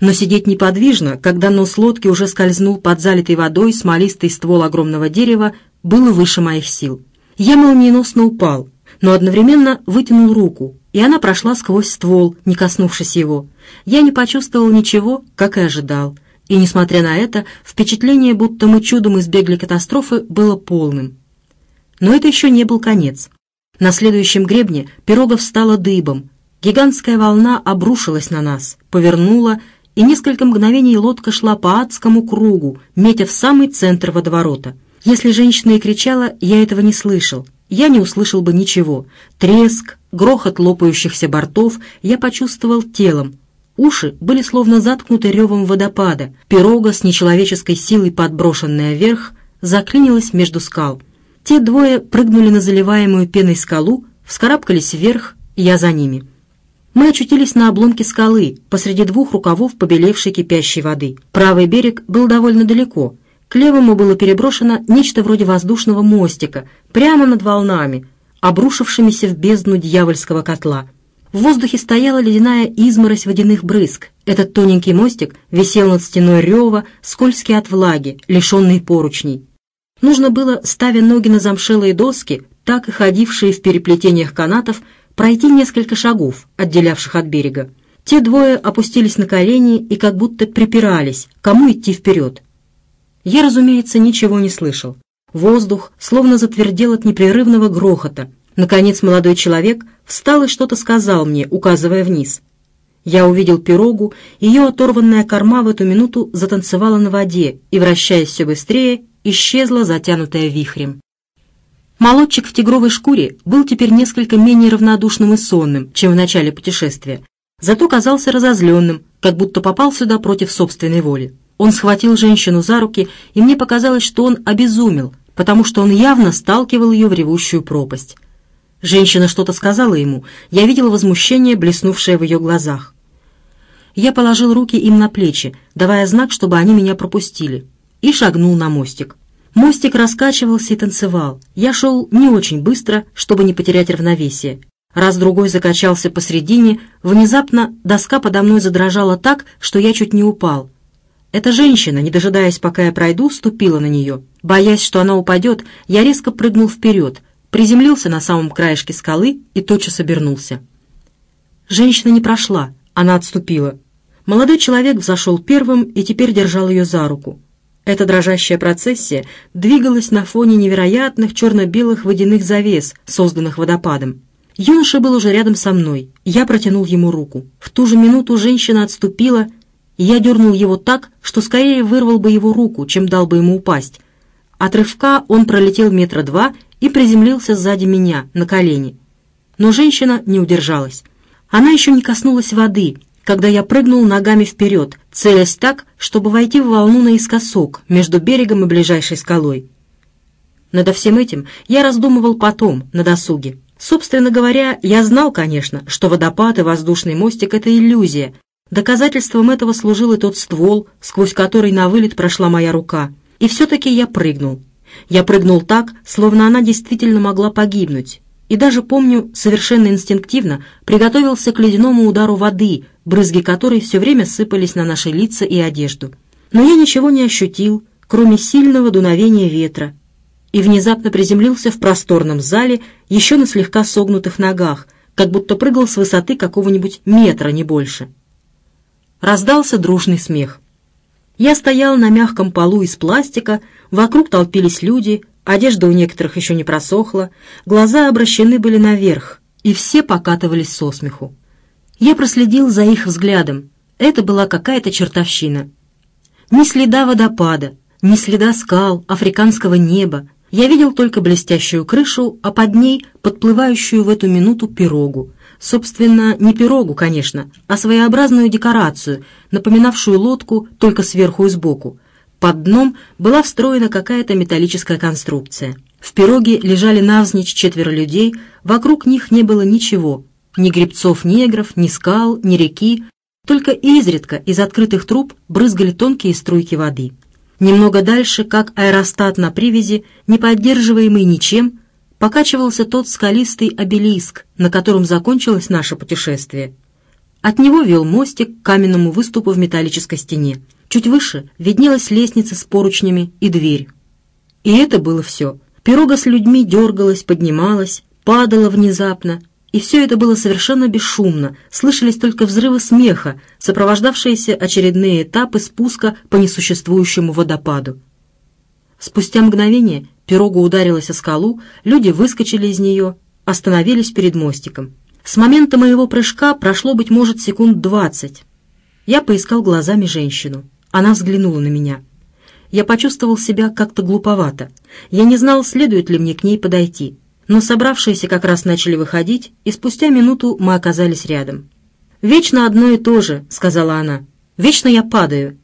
Но сидеть неподвижно, когда нос лодки уже скользнул под залитой водой смолистый ствол огромного дерева, было выше моих сил. Я молниеносно упал, но одновременно вытянул руку, и она прошла сквозь ствол, не коснувшись его. Я не почувствовал ничего, как и ожидал. И, несмотря на это, впечатление, будто мы чудом избегли катастрофы, было полным. Но это еще не был конец. На следующем гребне пирога встала дыбом. Гигантская волна обрушилась на нас, повернула, и несколько мгновений лодка шла по адскому кругу, метя в самый центр водоворота. Если женщина и кричала, я этого не слышал. Я не услышал бы ничего. Треск, грохот лопающихся бортов я почувствовал телом, Уши были словно заткнуты ревом водопада. Пирога с нечеловеческой силой, подброшенная вверх, заклинилась между скал. Те двое прыгнули на заливаемую пеной скалу, вскарабкались вверх, я за ними. Мы очутились на обломке скалы, посреди двух рукавов побелевшей кипящей воды. Правый берег был довольно далеко. К левому было переброшено нечто вроде воздушного мостика, прямо над волнами, обрушившимися в бездну дьявольского котла. В воздухе стояла ледяная изморозь водяных брызг. Этот тоненький мостик висел над стеной рева, скользкий от влаги, лишенный поручней. Нужно было, ставя ноги на замшелые доски, так и ходившие в переплетениях канатов, пройти несколько шагов, отделявших от берега. Те двое опустились на колени и как будто припирались, кому идти вперед. Я, разумеется, ничего не слышал. Воздух словно затвердел от непрерывного грохота, Наконец молодой человек встал и что-то сказал мне, указывая вниз. Я увидел пирогу, ее оторванная корма в эту минуту затанцевала на воде и, вращаясь все быстрее, исчезла, затянутая вихрем. Молодчик в тигровой шкуре был теперь несколько менее равнодушным и сонным, чем в начале путешествия, зато казался разозленным, как будто попал сюда против собственной воли. Он схватил женщину за руки, и мне показалось, что он обезумел, потому что он явно сталкивал ее в ревущую пропасть. Женщина что-то сказала ему. Я видел возмущение, блеснувшее в ее глазах. Я положил руки им на плечи, давая знак, чтобы они меня пропустили, и шагнул на мостик. Мостик раскачивался и танцевал. Я шел не очень быстро, чтобы не потерять равновесие. Раз-другой закачался посредине, внезапно доска подо мной задрожала так, что я чуть не упал. Эта женщина, не дожидаясь, пока я пройду, ступила на нее. Боясь, что она упадет, я резко прыгнул вперед, приземлился на самом краешке скалы и тотчас обернулся. Женщина не прошла, она отступила. Молодой человек взошел первым и теперь держал ее за руку. Эта дрожащая процессия двигалась на фоне невероятных черно-белых водяных завес, созданных водопадом. Юноша был уже рядом со мной, я протянул ему руку. В ту же минуту женщина отступила, я дернул его так, что скорее вырвал бы его руку, чем дал бы ему упасть. От рывка он пролетел метра два и приземлился сзади меня, на колени. Но женщина не удержалась. Она еще не коснулась воды, когда я прыгнул ногами вперед, целясь так, чтобы войти в волну наискосок между берегом и ближайшей скалой. Надо всем этим я раздумывал потом, на досуге. Собственно говоря, я знал, конечно, что водопад и воздушный мостик — это иллюзия. Доказательством этого служил и тот ствол, сквозь который на вылет прошла моя рука. И все-таки я прыгнул. Я прыгнул так, словно она действительно могла погибнуть, и даже, помню, совершенно инстинктивно приготовился к ледяному удару воды, брызги которой все время сыпались на наши лица и одежду. Но я ничего не ощутил, кроме сильного дуновения ветра, и внезапно приземлился в просторном зале еще на слегка согнутых ногах, как будто прыгал с высоты какого-нибудь метра, не больше. Раздался дружный смех. Я стоял на мягком полу из пластика, вокруг толпились люди, одежда у некоторых еще не просохла, глаза обращены были наверх, и все покатывались со смеху. Я проследил за их взглядом. Это была какая-то чертовщина. Ни следа водопада, ни следа скал, африканского неба. Я видел только блестящую крышу, а под ней подплывающую в эту минуту пирогу, Собственно, не пирогу, конечно, а своеобразную декорацию, напоминавшую лодку только сверху и сбоку. Под дном была встроена какая-то металлическая конструкция. В пироге лежали навзничь четверо людей, вокруг них не было ничего, ни грибцов-негров, ни скал, ни реки, только изредка из открытых труб брызгали тонкие струйки воды. Немного дальше, как аэростат на привязи, не поддерживаемый ничем, покачивался тот скалистый обелиск, на котором закончилось наше путешествие. От него вел мостик к каменному выступу в металлической стене. Чуть выше виднелась лестница с поручнями и дверь. И это было все. Пирога с людьми дергалась, поднималась, падала внезапно, и все это было совершенно бесшумно, слышались только взрывы смеха, сопровождавшиеся очередные этапы спуска по несуществующему водопаду. Спустя мгновение Пирога ударилась о скалу, люди выскочили из нее, остановились перед мостиком. С момента моего прыжка прошло, быть может, секунд двадцать. Я поискал глазами женщину. Она взглянула на меня. Я почувствовал себя как-то глуповато. Я не знал, следует ли мне к ней подойти. Но собравшиеся как раз начали выходить, и спустя минуту мы оказались рядом. «Вечно одно и то же», — сказала она. «Вечно я падаю».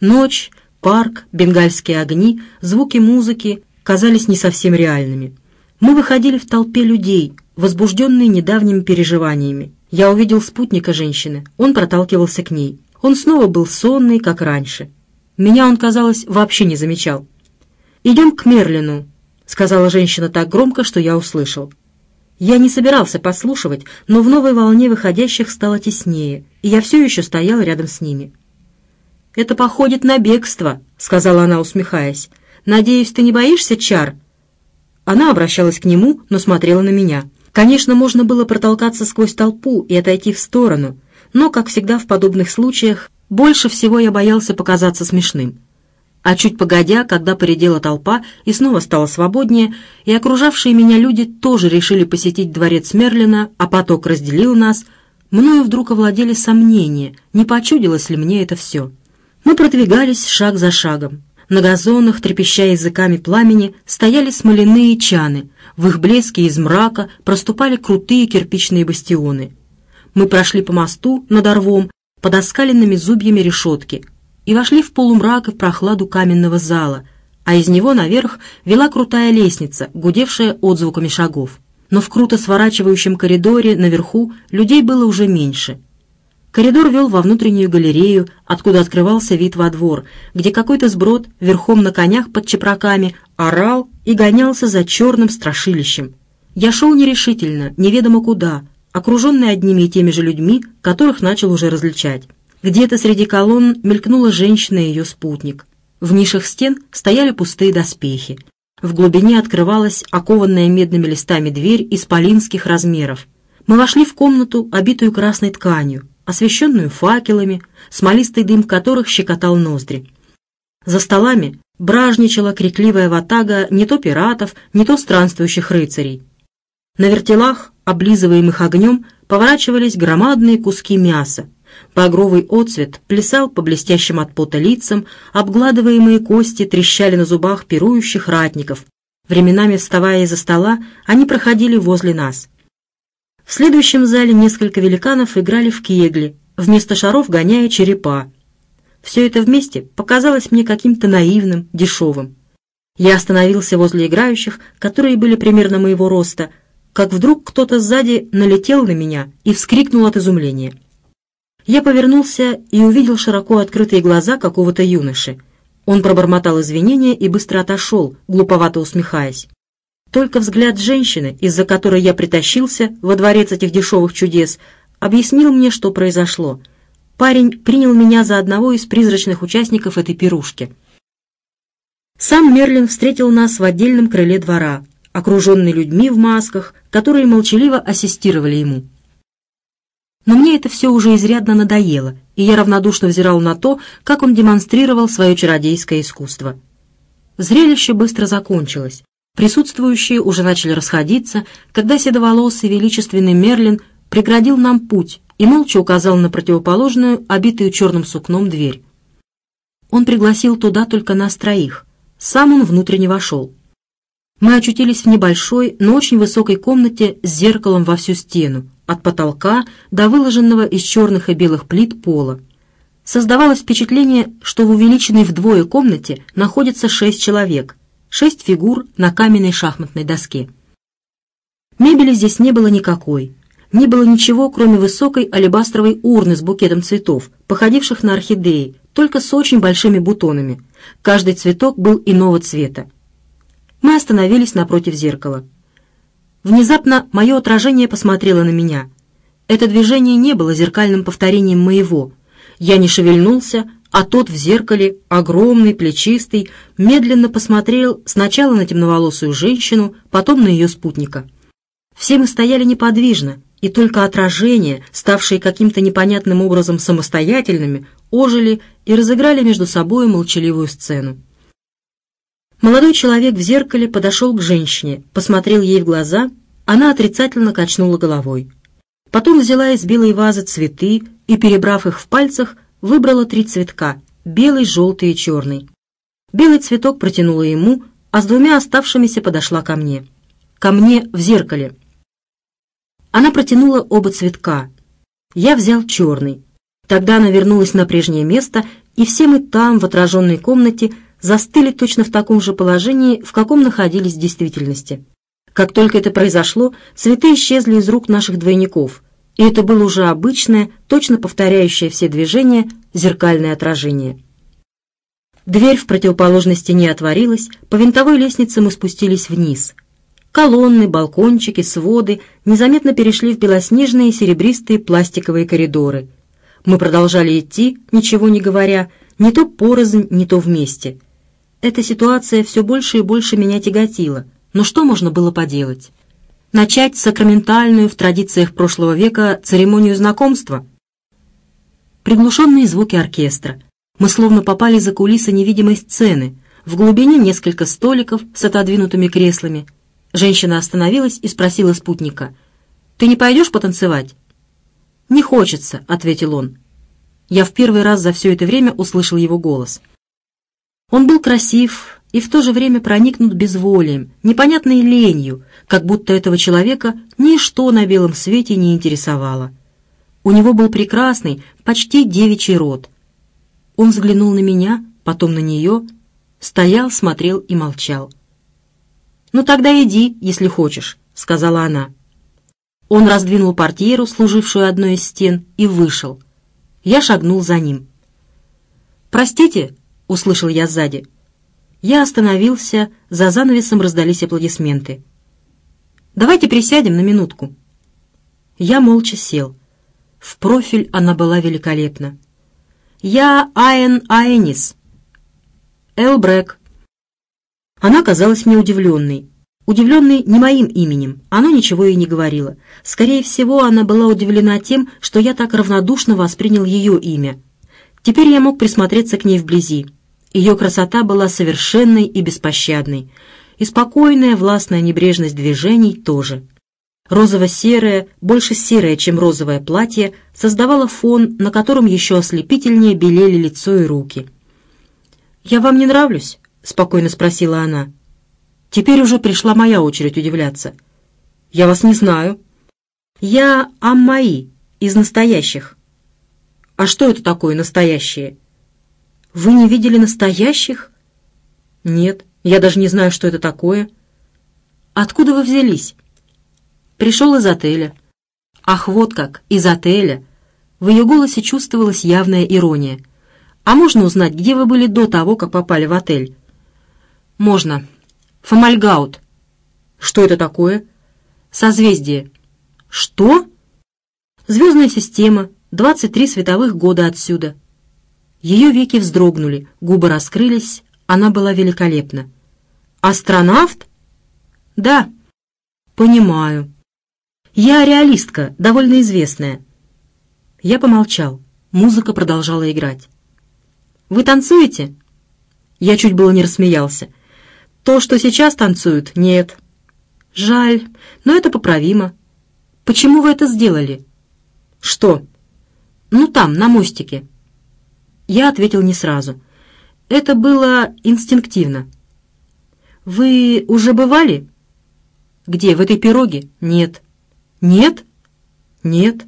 Ночь, Парк, бенгальские огни, звуки музыки, казались не совсем реальными. Мы выходили в толпе людей, возбужденные недавними переживаниями. Я увидел спутника женщины, он проталкивался к ней. Он снова был сонный, как раньше. Меня он, казалось, вообще не замечал. «Идем к Мерлину», — сказала женщина так громко, что я услышал. Я не собирался послушивать, но в новой волне выходящих стало теснее, и я все еще стоял рядом с ними. «Это походит на бегство», — сказала она, усмехаясь. «Надеюсь, ты не боишься чар?» Она обращалась к нему, но смотрела на меня. Конечно, можно было протолкаться сквозь толпу и отойти в сторону, но, как всегда в подобных случаях, больше всего я боялся показаться смешным. А чуть погодя, когда поредела толпа и снова стало свободнее, и окружавшие меня люди тоже решили посетить дворец Мерлина, а поток разделил нас, мною вдруг овладели сомнения, не почудилось ли мне это все. Мы продвигались шаг за шагом. На газонах, трепеща языками пламени, стояли смоляные чаны. В их блеске из мрака проступали крутые кирпичные бастионы. Мы прошли по мосту над Орвом, под оскаленными зубьями решетки, и вошли в полумрак и в прохладу каменного зала, а из него наверх вела крутая лестница, гудевшая отзвуками шагов. Но в круто сворачивающем коридоре наверху людей было уже меньше — Коридор вел во внутреннюю галерею, откуда открывался вид во двор, где какой-то сброд верхом на конях под чепраками орал и гонялся за черным страшилищем. Я шел нерешительно, неведомо куда, окруженный одними и теми же людьми, которых начал уже различать. Где-то среди колонн мелькнула женщина и ее спутник. В нишах стен стояли пустые доспехи. В глубине открывалась окованная медными листами дверь исполинских размеров. Мы вошли в комнату, обитую красной тканью, освещенную факелами, смолистый дым которых щекотал ноздри. За столами бражничала крикливая ватага не то пиратов, не то странствующих рыцарей. На вертелах, облизываемых огнем, поворачивались громадные куски мяса. Багровый отцвет плясал по блестящим от пота лицам, обгладываемые кости трещали на зубах пирующих ратников. Временами, вставая из-за стола, они проходили возле нас — в следующем зале несколько великанов играли в кегли, вместо шаров гоняя черепа. Все это вместе показалось мне каким-то наивным, дешевым. Я остановился возле играющих, которые были примерно моего роста, как вдруг кто-то сзади налетел на меня и вскрикнул от изумления. Я повернулся и увидел широко открытые глаза какого-то юноши. Он пробормотал извинения и быстро отошел, глуповато усмехаясь. Только взгляд женщины, из-за которой я притащился во дворец этих дешевых чудес, объяснил мне, что произошло. Парень принял меня за одного из призрачных участников этой пирушки. Сам Мерлин встретил нас в отдельном крыле двора, окруженный людьми в масках, которые молчаливо ассистировали ему. Но мне это все уже изрядно надоело, и я равнодушно взирал на то, как он демонстрировал свое чародейское искусство. Зрелище быстро закончилось. Присутствующие уже начали расходиться, когда седоволосый величественный Мерлин преградил нам путь и молча указал на противоположную, обитую черным сукном, дверь. Он пригласил туда только нас троих. Сам он внутренне вошел. Мы очутились в небольшой, но очень высокой комнате с зеркалом во всю стену, от потолка до выложенного из черных и белых плит пола. Создавалось впечатление, что в увеличенной вдвое комнате находится шесть человек, шесть фигур на каменной шахматной доске. Мебели здесь не было никакой. Не было ничего, кроме высокой алебастровой урны с букетом цветов, походивших на орхидеи, только с очень большими бутонами. Каждый цветок был иного цвета. Мы остановились напротив зеркала. Внезапно мое отражение посмотрело на меня. Это движение не было зеркальным повторением моего. Я не шевельнулся, а тот в зеркале, огромный, плечистый, медленно посмотрел сначала на темноволосую женщину, потом на ее спутника. Все мы стояли неподвижно, и только отражения, ставшие каким-то непонятным образом самостоятельными, ожили и разыграли между собой молчаливую сцену. Молодой человек в зеркале подошел к женщине, посмотрел ей в глаза, она отрицательно качнула головой. Потом взяла из белой вазы цветы и, перебрав их в пальцах, выбрала три цветка — белый, желтый и черный. Белый цветок протянула ему, а с двумя оставшимися подошла ко мне. Ко мне в зеркале. Она протянула оба цветка. Я взял черный. Тогда она вернулась на прежнее место, и все мы там, в отраженной комнате, застыли точно в таком же положении, в каком находились в действительности. Как только это произошло, цветы исчезли из рук наших двойников, и это было уже обычное, точно повторяющее все движения, зеркальное отражение. Дверь в противоположной стене отворилась, по винтовой лестнице мы спустились вниз. Колонны, балкончики, своды незаметно перешли в белоснежные серебристые пластиковые коридоры. Мы продолжали идти, ничего не говоря, не то порознь, не то вместе. Эта ситуация все больше и больше меня тяготила — но что можно было поделать? Начать сакраментальную в традициях прошлого века церемонию знакомства? Приглушенные звуки оркестра. Мы словно попали за кулисы невидимой сцены. В глубине несколько столиков с отодвинутыми креслами. Женщина остановилась и спросила спутника. «Ты не пойдешь потанцевать?» «Не хочется», — ответил он. Я в первый раз за все это время услышал его голос. Он был красив, и в то же время проникнут безволием, непонятной ленью, как будто этого человека ничто на белом свете не интересовало. У него был прекрасный, почти девичий рот. Он взглянул на меня, потом на нее, стоял, смотрел и молчал. «Ну тогда иди, если хочешь», — сказала она. Он раздвинул портьеру, служившую одной из стен, и вышел. Я шагнул за ним. «Простите», — услышал я сзади, — я остановился, за занавесом раздались аплодисменты. «Давайте присядем на минутку». Я молча сел. В профиль она была великолепна. «Я Айн Айнис». «Эл Брэк». Она казалась мне удивленной. Удивленной не моим именем, оно ничего ей не говорило. Скорее всего, она была удивлена тем, что я так равнодушно воспринял ее имя. Теперь я мог присмотреться к ней вблизи. Ее красота была совершенной и беспощадной, и спокойная властная небрежность движений тоже. Розово-серое, больше серое, чем розовое платье, создавало фон, на котором еще ослепительнее белели лицо и руки. «Я вам не нравлюсь?» — спокойно спросила она. Теперь уже пришла моя очередь удивляться. «Я вас не знаю». «Я Аммаи, из настоящих». «А что это такое настоящее?» Вы не видели настоящих? Нет, я даже не знаю, что это такое. Откуда вы взялись? Пришел из отеля. Ах, вот как, из отеля. В ее голосе чувствовалась явная ирония. А можно узнать, где вы были до того, как попали в отель? Можно. Фомальгаут. Что это такое? Созвездие. Что? Звездная система. 23 световых года отсюда. Ее веки вздрогнули, губы раскрылись, она была великолепна. «Астронавт?» «Да». «Понимаю. Я реалистка, довольно известная». Я помолчал. Музыка продолжала играть. «Вы танцуете?» Я чуть было не рассмеялся. «То, что сейчас танцуют, нет». «Жаль, но это поправимо. Почему вы это сделали?» «Что?» «Ну там, на мостике». Я ответил не сразу. Это было инстинктивно. «Вы уже бывали?» «Где, в этой пироге?» «Нет». «Нет?» «Нет».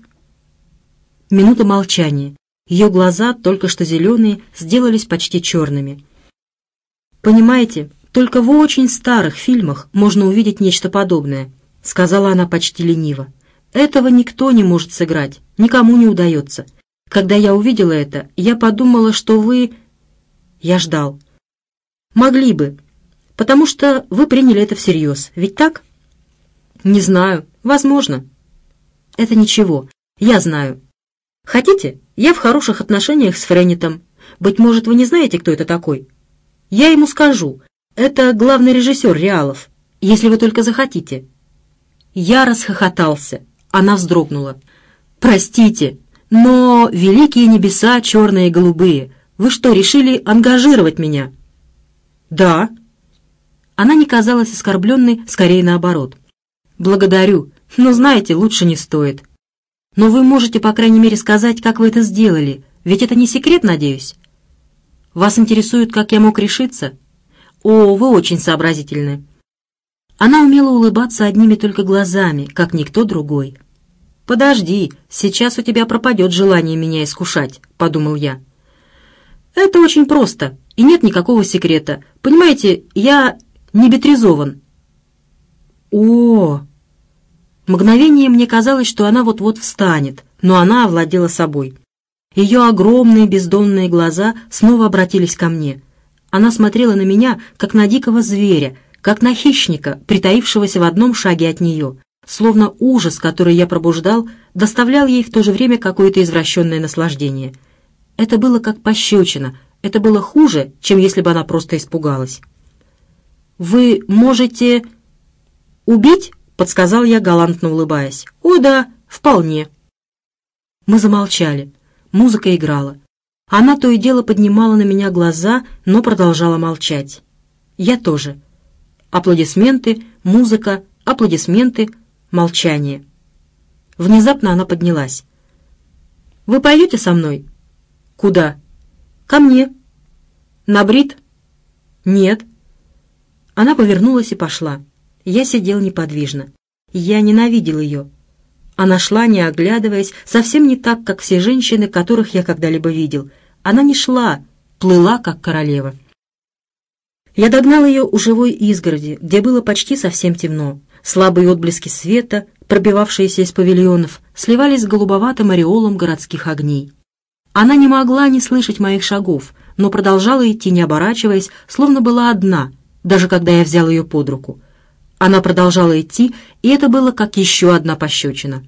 Минута молчания. Ее глаза, только что зеленые, сделались почти черными. «Понимаете, только в очень старых фильмах можно увидеть нечто подобное», — сказала она почти лениво. «Этого никто не может сыграть, никому не удается. Когда я увидела это, я подумала, что вы... Я ждал. Могли бы, потому что вы приняли это всерьез, ведь так? Не знаю, возможно. Это ничего, я знаю. Хотите, я в хороших отношениях с Френнитом. Быть может, вы не знаете, кто это такой? Я ему скажу. Это главный режиссер Реалов, если вы только захотите. Я расхохотался. Она вздрогнула. «Простите, но, великие небеса, черные и голубые, вы что, решили ангажировать меня? Да. Она не казалась оскорбленной, скорее наоборот. Благодарю, но, знаете, лучше не стоит. Но вы можете, по крайней мере, сказать, как вы это сделали, ведь это не секрет, надеюсь. Вас интересует, как я мог решиться? О, вы очень сообразительны. Она умела улыбаться одними только глазами, как никто другой. «Подожди, сейчас у тебя пропадет желание меня искушать», — подумал я. «Это очень просто, и нет никакого секрета. Понимаете, я не бетризован». «О!» Мгновение мне казалось, что она вот-вот встанет, но она овладела собой. Ее огромные бездонные глаза снова обратились ко мне. Она смотрела на меня, как на дикого зверя, как на хищника, притаившегося в одном шаге от нее, словно ужас, который я пробуждал, доставлял ей в то же время какое-то извращенное наслаждение. Это было как пощечина, это было хуже, чем если бы она просто испугалась. «Вы можете убить?» — подсказал я, галантно улыбаясь. «О да, вполне». Мы замолчали. Музыка играла. Она то и дело поднимала на меня глаза, но продолжала молчать. Я тоже. Аплодисменты, музыка, аплодисменты, молчание. Внезапно она поднялась. «Вы пойдете со мной?» «Куда?» «Ко мне». «На брит?» «Нет». Она повернулась и пошла. Я сидел неподвижно. Я ненавидел ее. Она шла, не оглядываясь, совсем не так, как все женщины, которых я когда-либо видел. Она не шла, плыла, как королева. Я догнал ее у живой изгороди, где было почти совсем темно. Слабые отблески света, пробивавшиеся из павильонов, сливались с голубоватым ореолом городских огней. Она не могла не слышать моих шагов, но продолжала идти, не оборачиваясь, словно была одна, даже когда я взял ее под руку. Она продолжала идти, и это было как еще одна пощечина.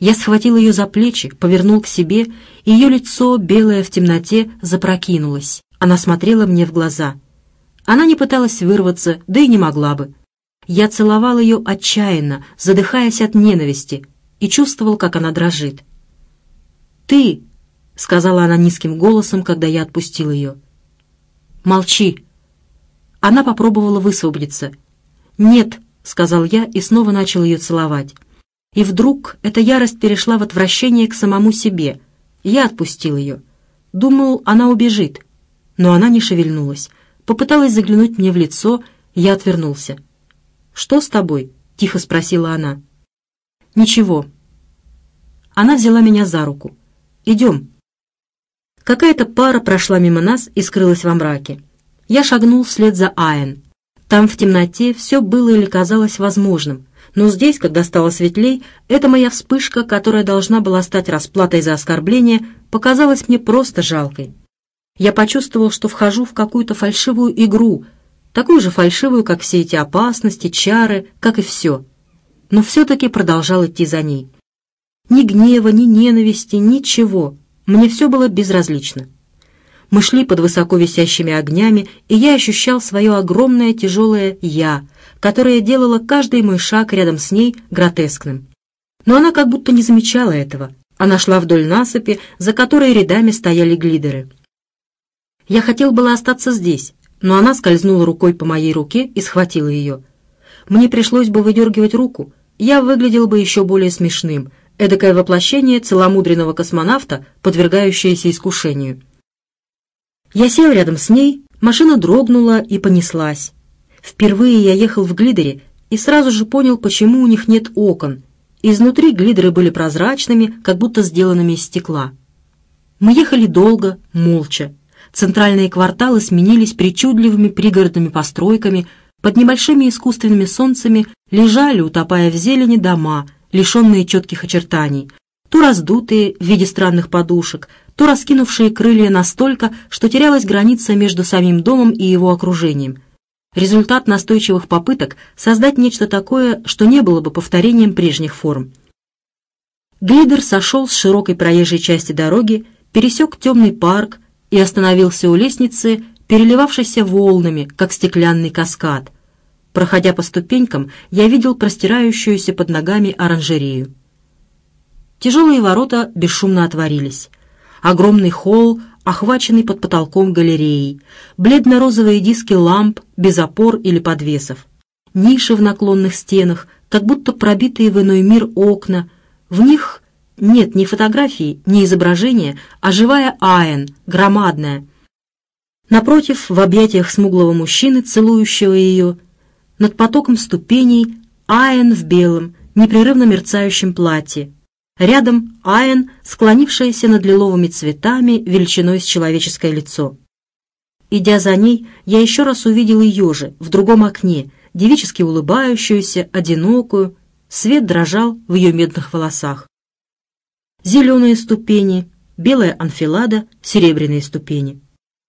Я схватил ее за плечи, повернул к себе, и ее лицо, белое в темноте, запрокинулось. Она смотрела мне в глаза — она не пыталась вырваться, да и не могла бы. Я целовал ее отчаянно, задыхаясь от ненависти, и чувствовал, как она дрожит. «Ты!» — сказала она низким голосом, когда я отпустил ее. «Молчи!» Она попробовала высвободиться. «Нет!» — сказал я и снова начал ее целовать. И вдруг эта ярость перешла в отвращение к самому себе. Я отпустил ее. Думал, она убежит. Но она не шевельнулась попыталась заглянуть мне в лицо, я отвернулся. «Что с тобой?» — тихо спросила она. «Ничего». Она взяла меня за руку. «Идем». Какая-то пара прошла мимо нас и скрылась во мраке. Я шагнул вслед за Айн. Там в темноте все было или казалось возможным, но здесь, когда стало светлей, эта моя вспышка, которая должна была стать расплатой за оскорбление, показалась мне просто жалкой я почувствовал, что вхожу в какую-то фальшивую игру, такую же фальшивую, как все эти опасности, чары, как и все. Но все-таки продолжал идти за ней. Ни гнева, ни ненависти, ничего. Мне все было безразлично. Мы шли под высоко висящими огнями, и я ощущал свое огромное тяжелое «я», которое делало каждый мой шаг рядом с ней гротескным. Но она как будто не замечала этого. Она шла вдоль насыпи, за которой рядами стояли глидеры. Я хотел было остаться здесь, но она скользнула рукой по моей руке и схватила ее. Мне пришлось бы выдергивать руку, я выглядел бы еще более смешным, эдакое воплощение целомудренного космонавта, подвергающееся искушению. Я сел рядом с ней, машина дрогнула и понеслась. Впервые я ехал в глидере и сразу же понял, почему у них нет окон. Изнутри глидеры были прозрачными, как будто сделанными из стекла. Мы ехали долго, молча. Центральные кварталы сменились причудливыми пригородными постройками, под небольшими искусственными солнцами лежали, утопая в зелени, дома, лишенные четких очертаний, то раздутые в виде странных подушек, то раскинувшие крылья настолько, что терялась граница между самим домом и его окружением. Результат настойчивых попыток создать нечто такое, что не было бы повторением прежних форм. Глидер сошел с широкой проезжей части дороги, пересек темный парк, и остановился у лестницы, переливавшейся волнами, как стеклянный каскад. Проходя по ступенькам, я видел простирающуюся под ногами оранжерею. Тяжелые ворота бесшумно отворились. Огромный холл, охваченный под потолком галереей, бледно-розовые диски ламп без опор или подвесов, ниши в наклонных стенах, как будто пробитые в иной мир окна, в них нет ни фотографии, ни изображения, а живая Айн, громадная. Напротив, в объятиях смуглого мужчины, целующего ее, над потоком ступеней Айн в белом, непрерывно мерцающем платье. Рядом Айн, склонившаяся над лиловыми цветами величиной с человеческое лицо. Идя за ней, я еще раз увидел ее же, в другом окне, девически улыбающуюся, одинокую. Свет дрожал в ее медных волосах. Зеленые ступени, белая анфилада, серебряные ступени.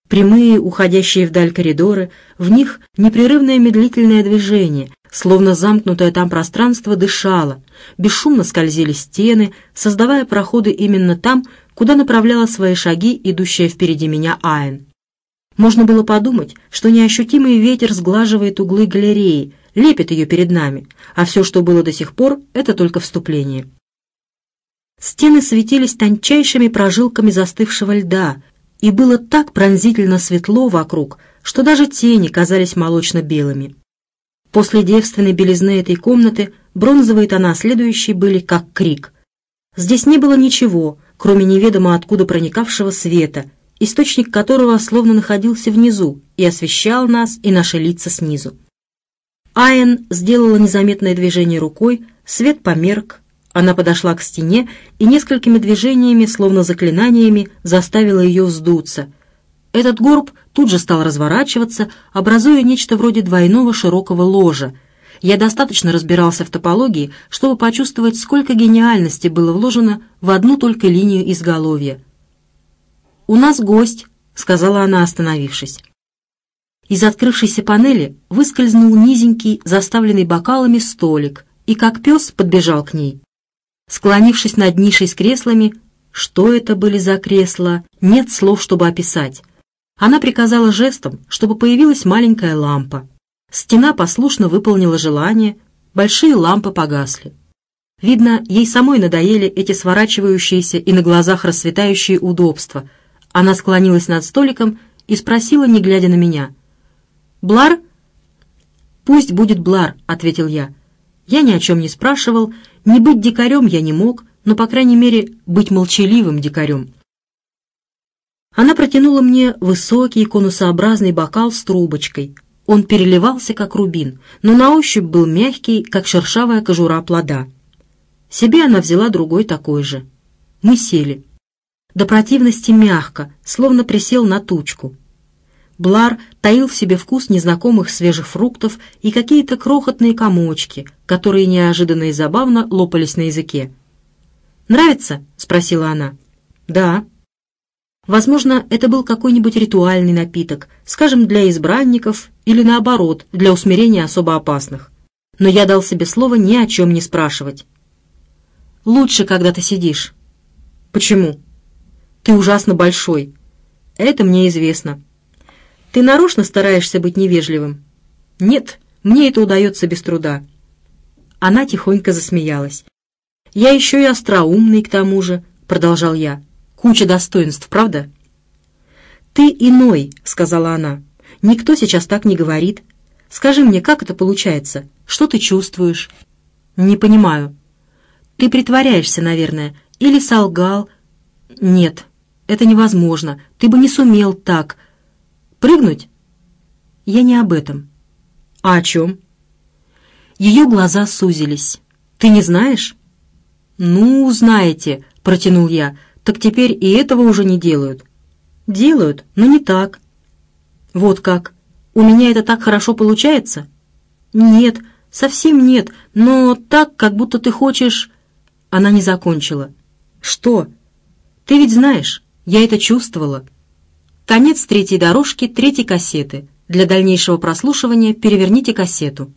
Прямые, уходящие вдаль коридоры, в них непрерывное медлительное движение, словно замкнутое там пространство дышало, бесшумно скользили стены, создавая проходы именно там, куда направляла свои шаги идущая впереди меня Айн. Можно было подумать, что неощутимый ветер сглаживает углы галереи, лепит ее перед нами, а все, что было до сих пор, это только вступление. Стены светились тончайшими прожилками застывшего льда, и было так пронзительно светло вокруг, что даже тени казались молочно-белыми. После девственной белизны этой комнаты бронзовые тона следующие были как крик. Здесь не было ничего, кроме неведомо откуда проникавшего света, источник которого словно находился внизу и освещал нас и наши лица снизу. Айн сделала незаметное движение рукой, свет померк, она подошла к стене и несколькими движениями, словно заклинаниями, заставила ее вздуться. Этот горб тут же стал разворачиваться, образуя нечто вроде двойного широкого ложа. Я достаточно разбирался в топологии, чтобы почувствовать, сколько гениальности было вложено в одну только линию изголовья — «У нас гость», — сказала она, остановившись. Из открывшейся панели выскользнул низенький, заставленный бокалами столик, и как пес подбежал к ней. Склонившись над нишей с креслами, что это были за кресла, нет слов, чтобы описать. Она приказала жестом, чтобы появилась маленькая лампа. Стена послушно выполнила желание, большие лампы погасли. Видно, ей самой надоели эти сворачивающиеся и на глазах расцветающие удобства — она склонилась над столиком и спросила, не глядя на меня. «Блар?» «Пусть будет Блар», — ответил я. Я ни о чем не спрашивал, не быть дикарем я не мог, но, по крайней мере, быть молчаливым дикарем. Она протянула мне высокий конусообразный бокал с трубочкой. Он переливался, как рубин, но на ощупь был мягкий, как шершавая кожура плода. Себе она взяла другой такой же. Мы сели до противности мягко, словно присел на тучку. Блар таил в себе вкус незнакомых свежих фруктов и какие-то крохотные комочки, которые неожиданно и забавно лопались на языке. «Нравится?» — спросила она. «Да». Возможно, это был какой-нибудь ритуальный напиток, скажем, для избранников или, наоборот, для усмирения особо опасных. Но я дал себе слово ни о чем не спрашивать. «Лучше, когда ты сидишь». «Почему?» Ты ужасно большой. Это мне известно. Ты нарочно стараешься быть невежливым? Нет, мне это удается без труда. Она тихонько засмеялась. Я еще и остроумный к тому же, продолжал я. Куча достоинств, правда? Ты иной, сказала она. Никто сейчас так не говорит. Скажи мне, как это получается? Что ты чувствуешь? Не понимаю. Ты притворяешься, наверное, или солгал. Нет, это невозможно. Ты бы не сумел так. Прыгнуть? Я не об этом. А о чем? Ее глаза сузились. Ты не знаешь? Ну, знаете, протянул я. Так теперь и этого уже не делают. Делают, но не так. Вот как. У меня это так хорошо получается? Нет, совсем нет, но так, как будто ты хочешь... Она не закончила. Что? Ты ведь знаешь, я это чувствовала. Конец третьей дорожки третьей кассеты. Для дальнейшего прослушивания переверните кассету.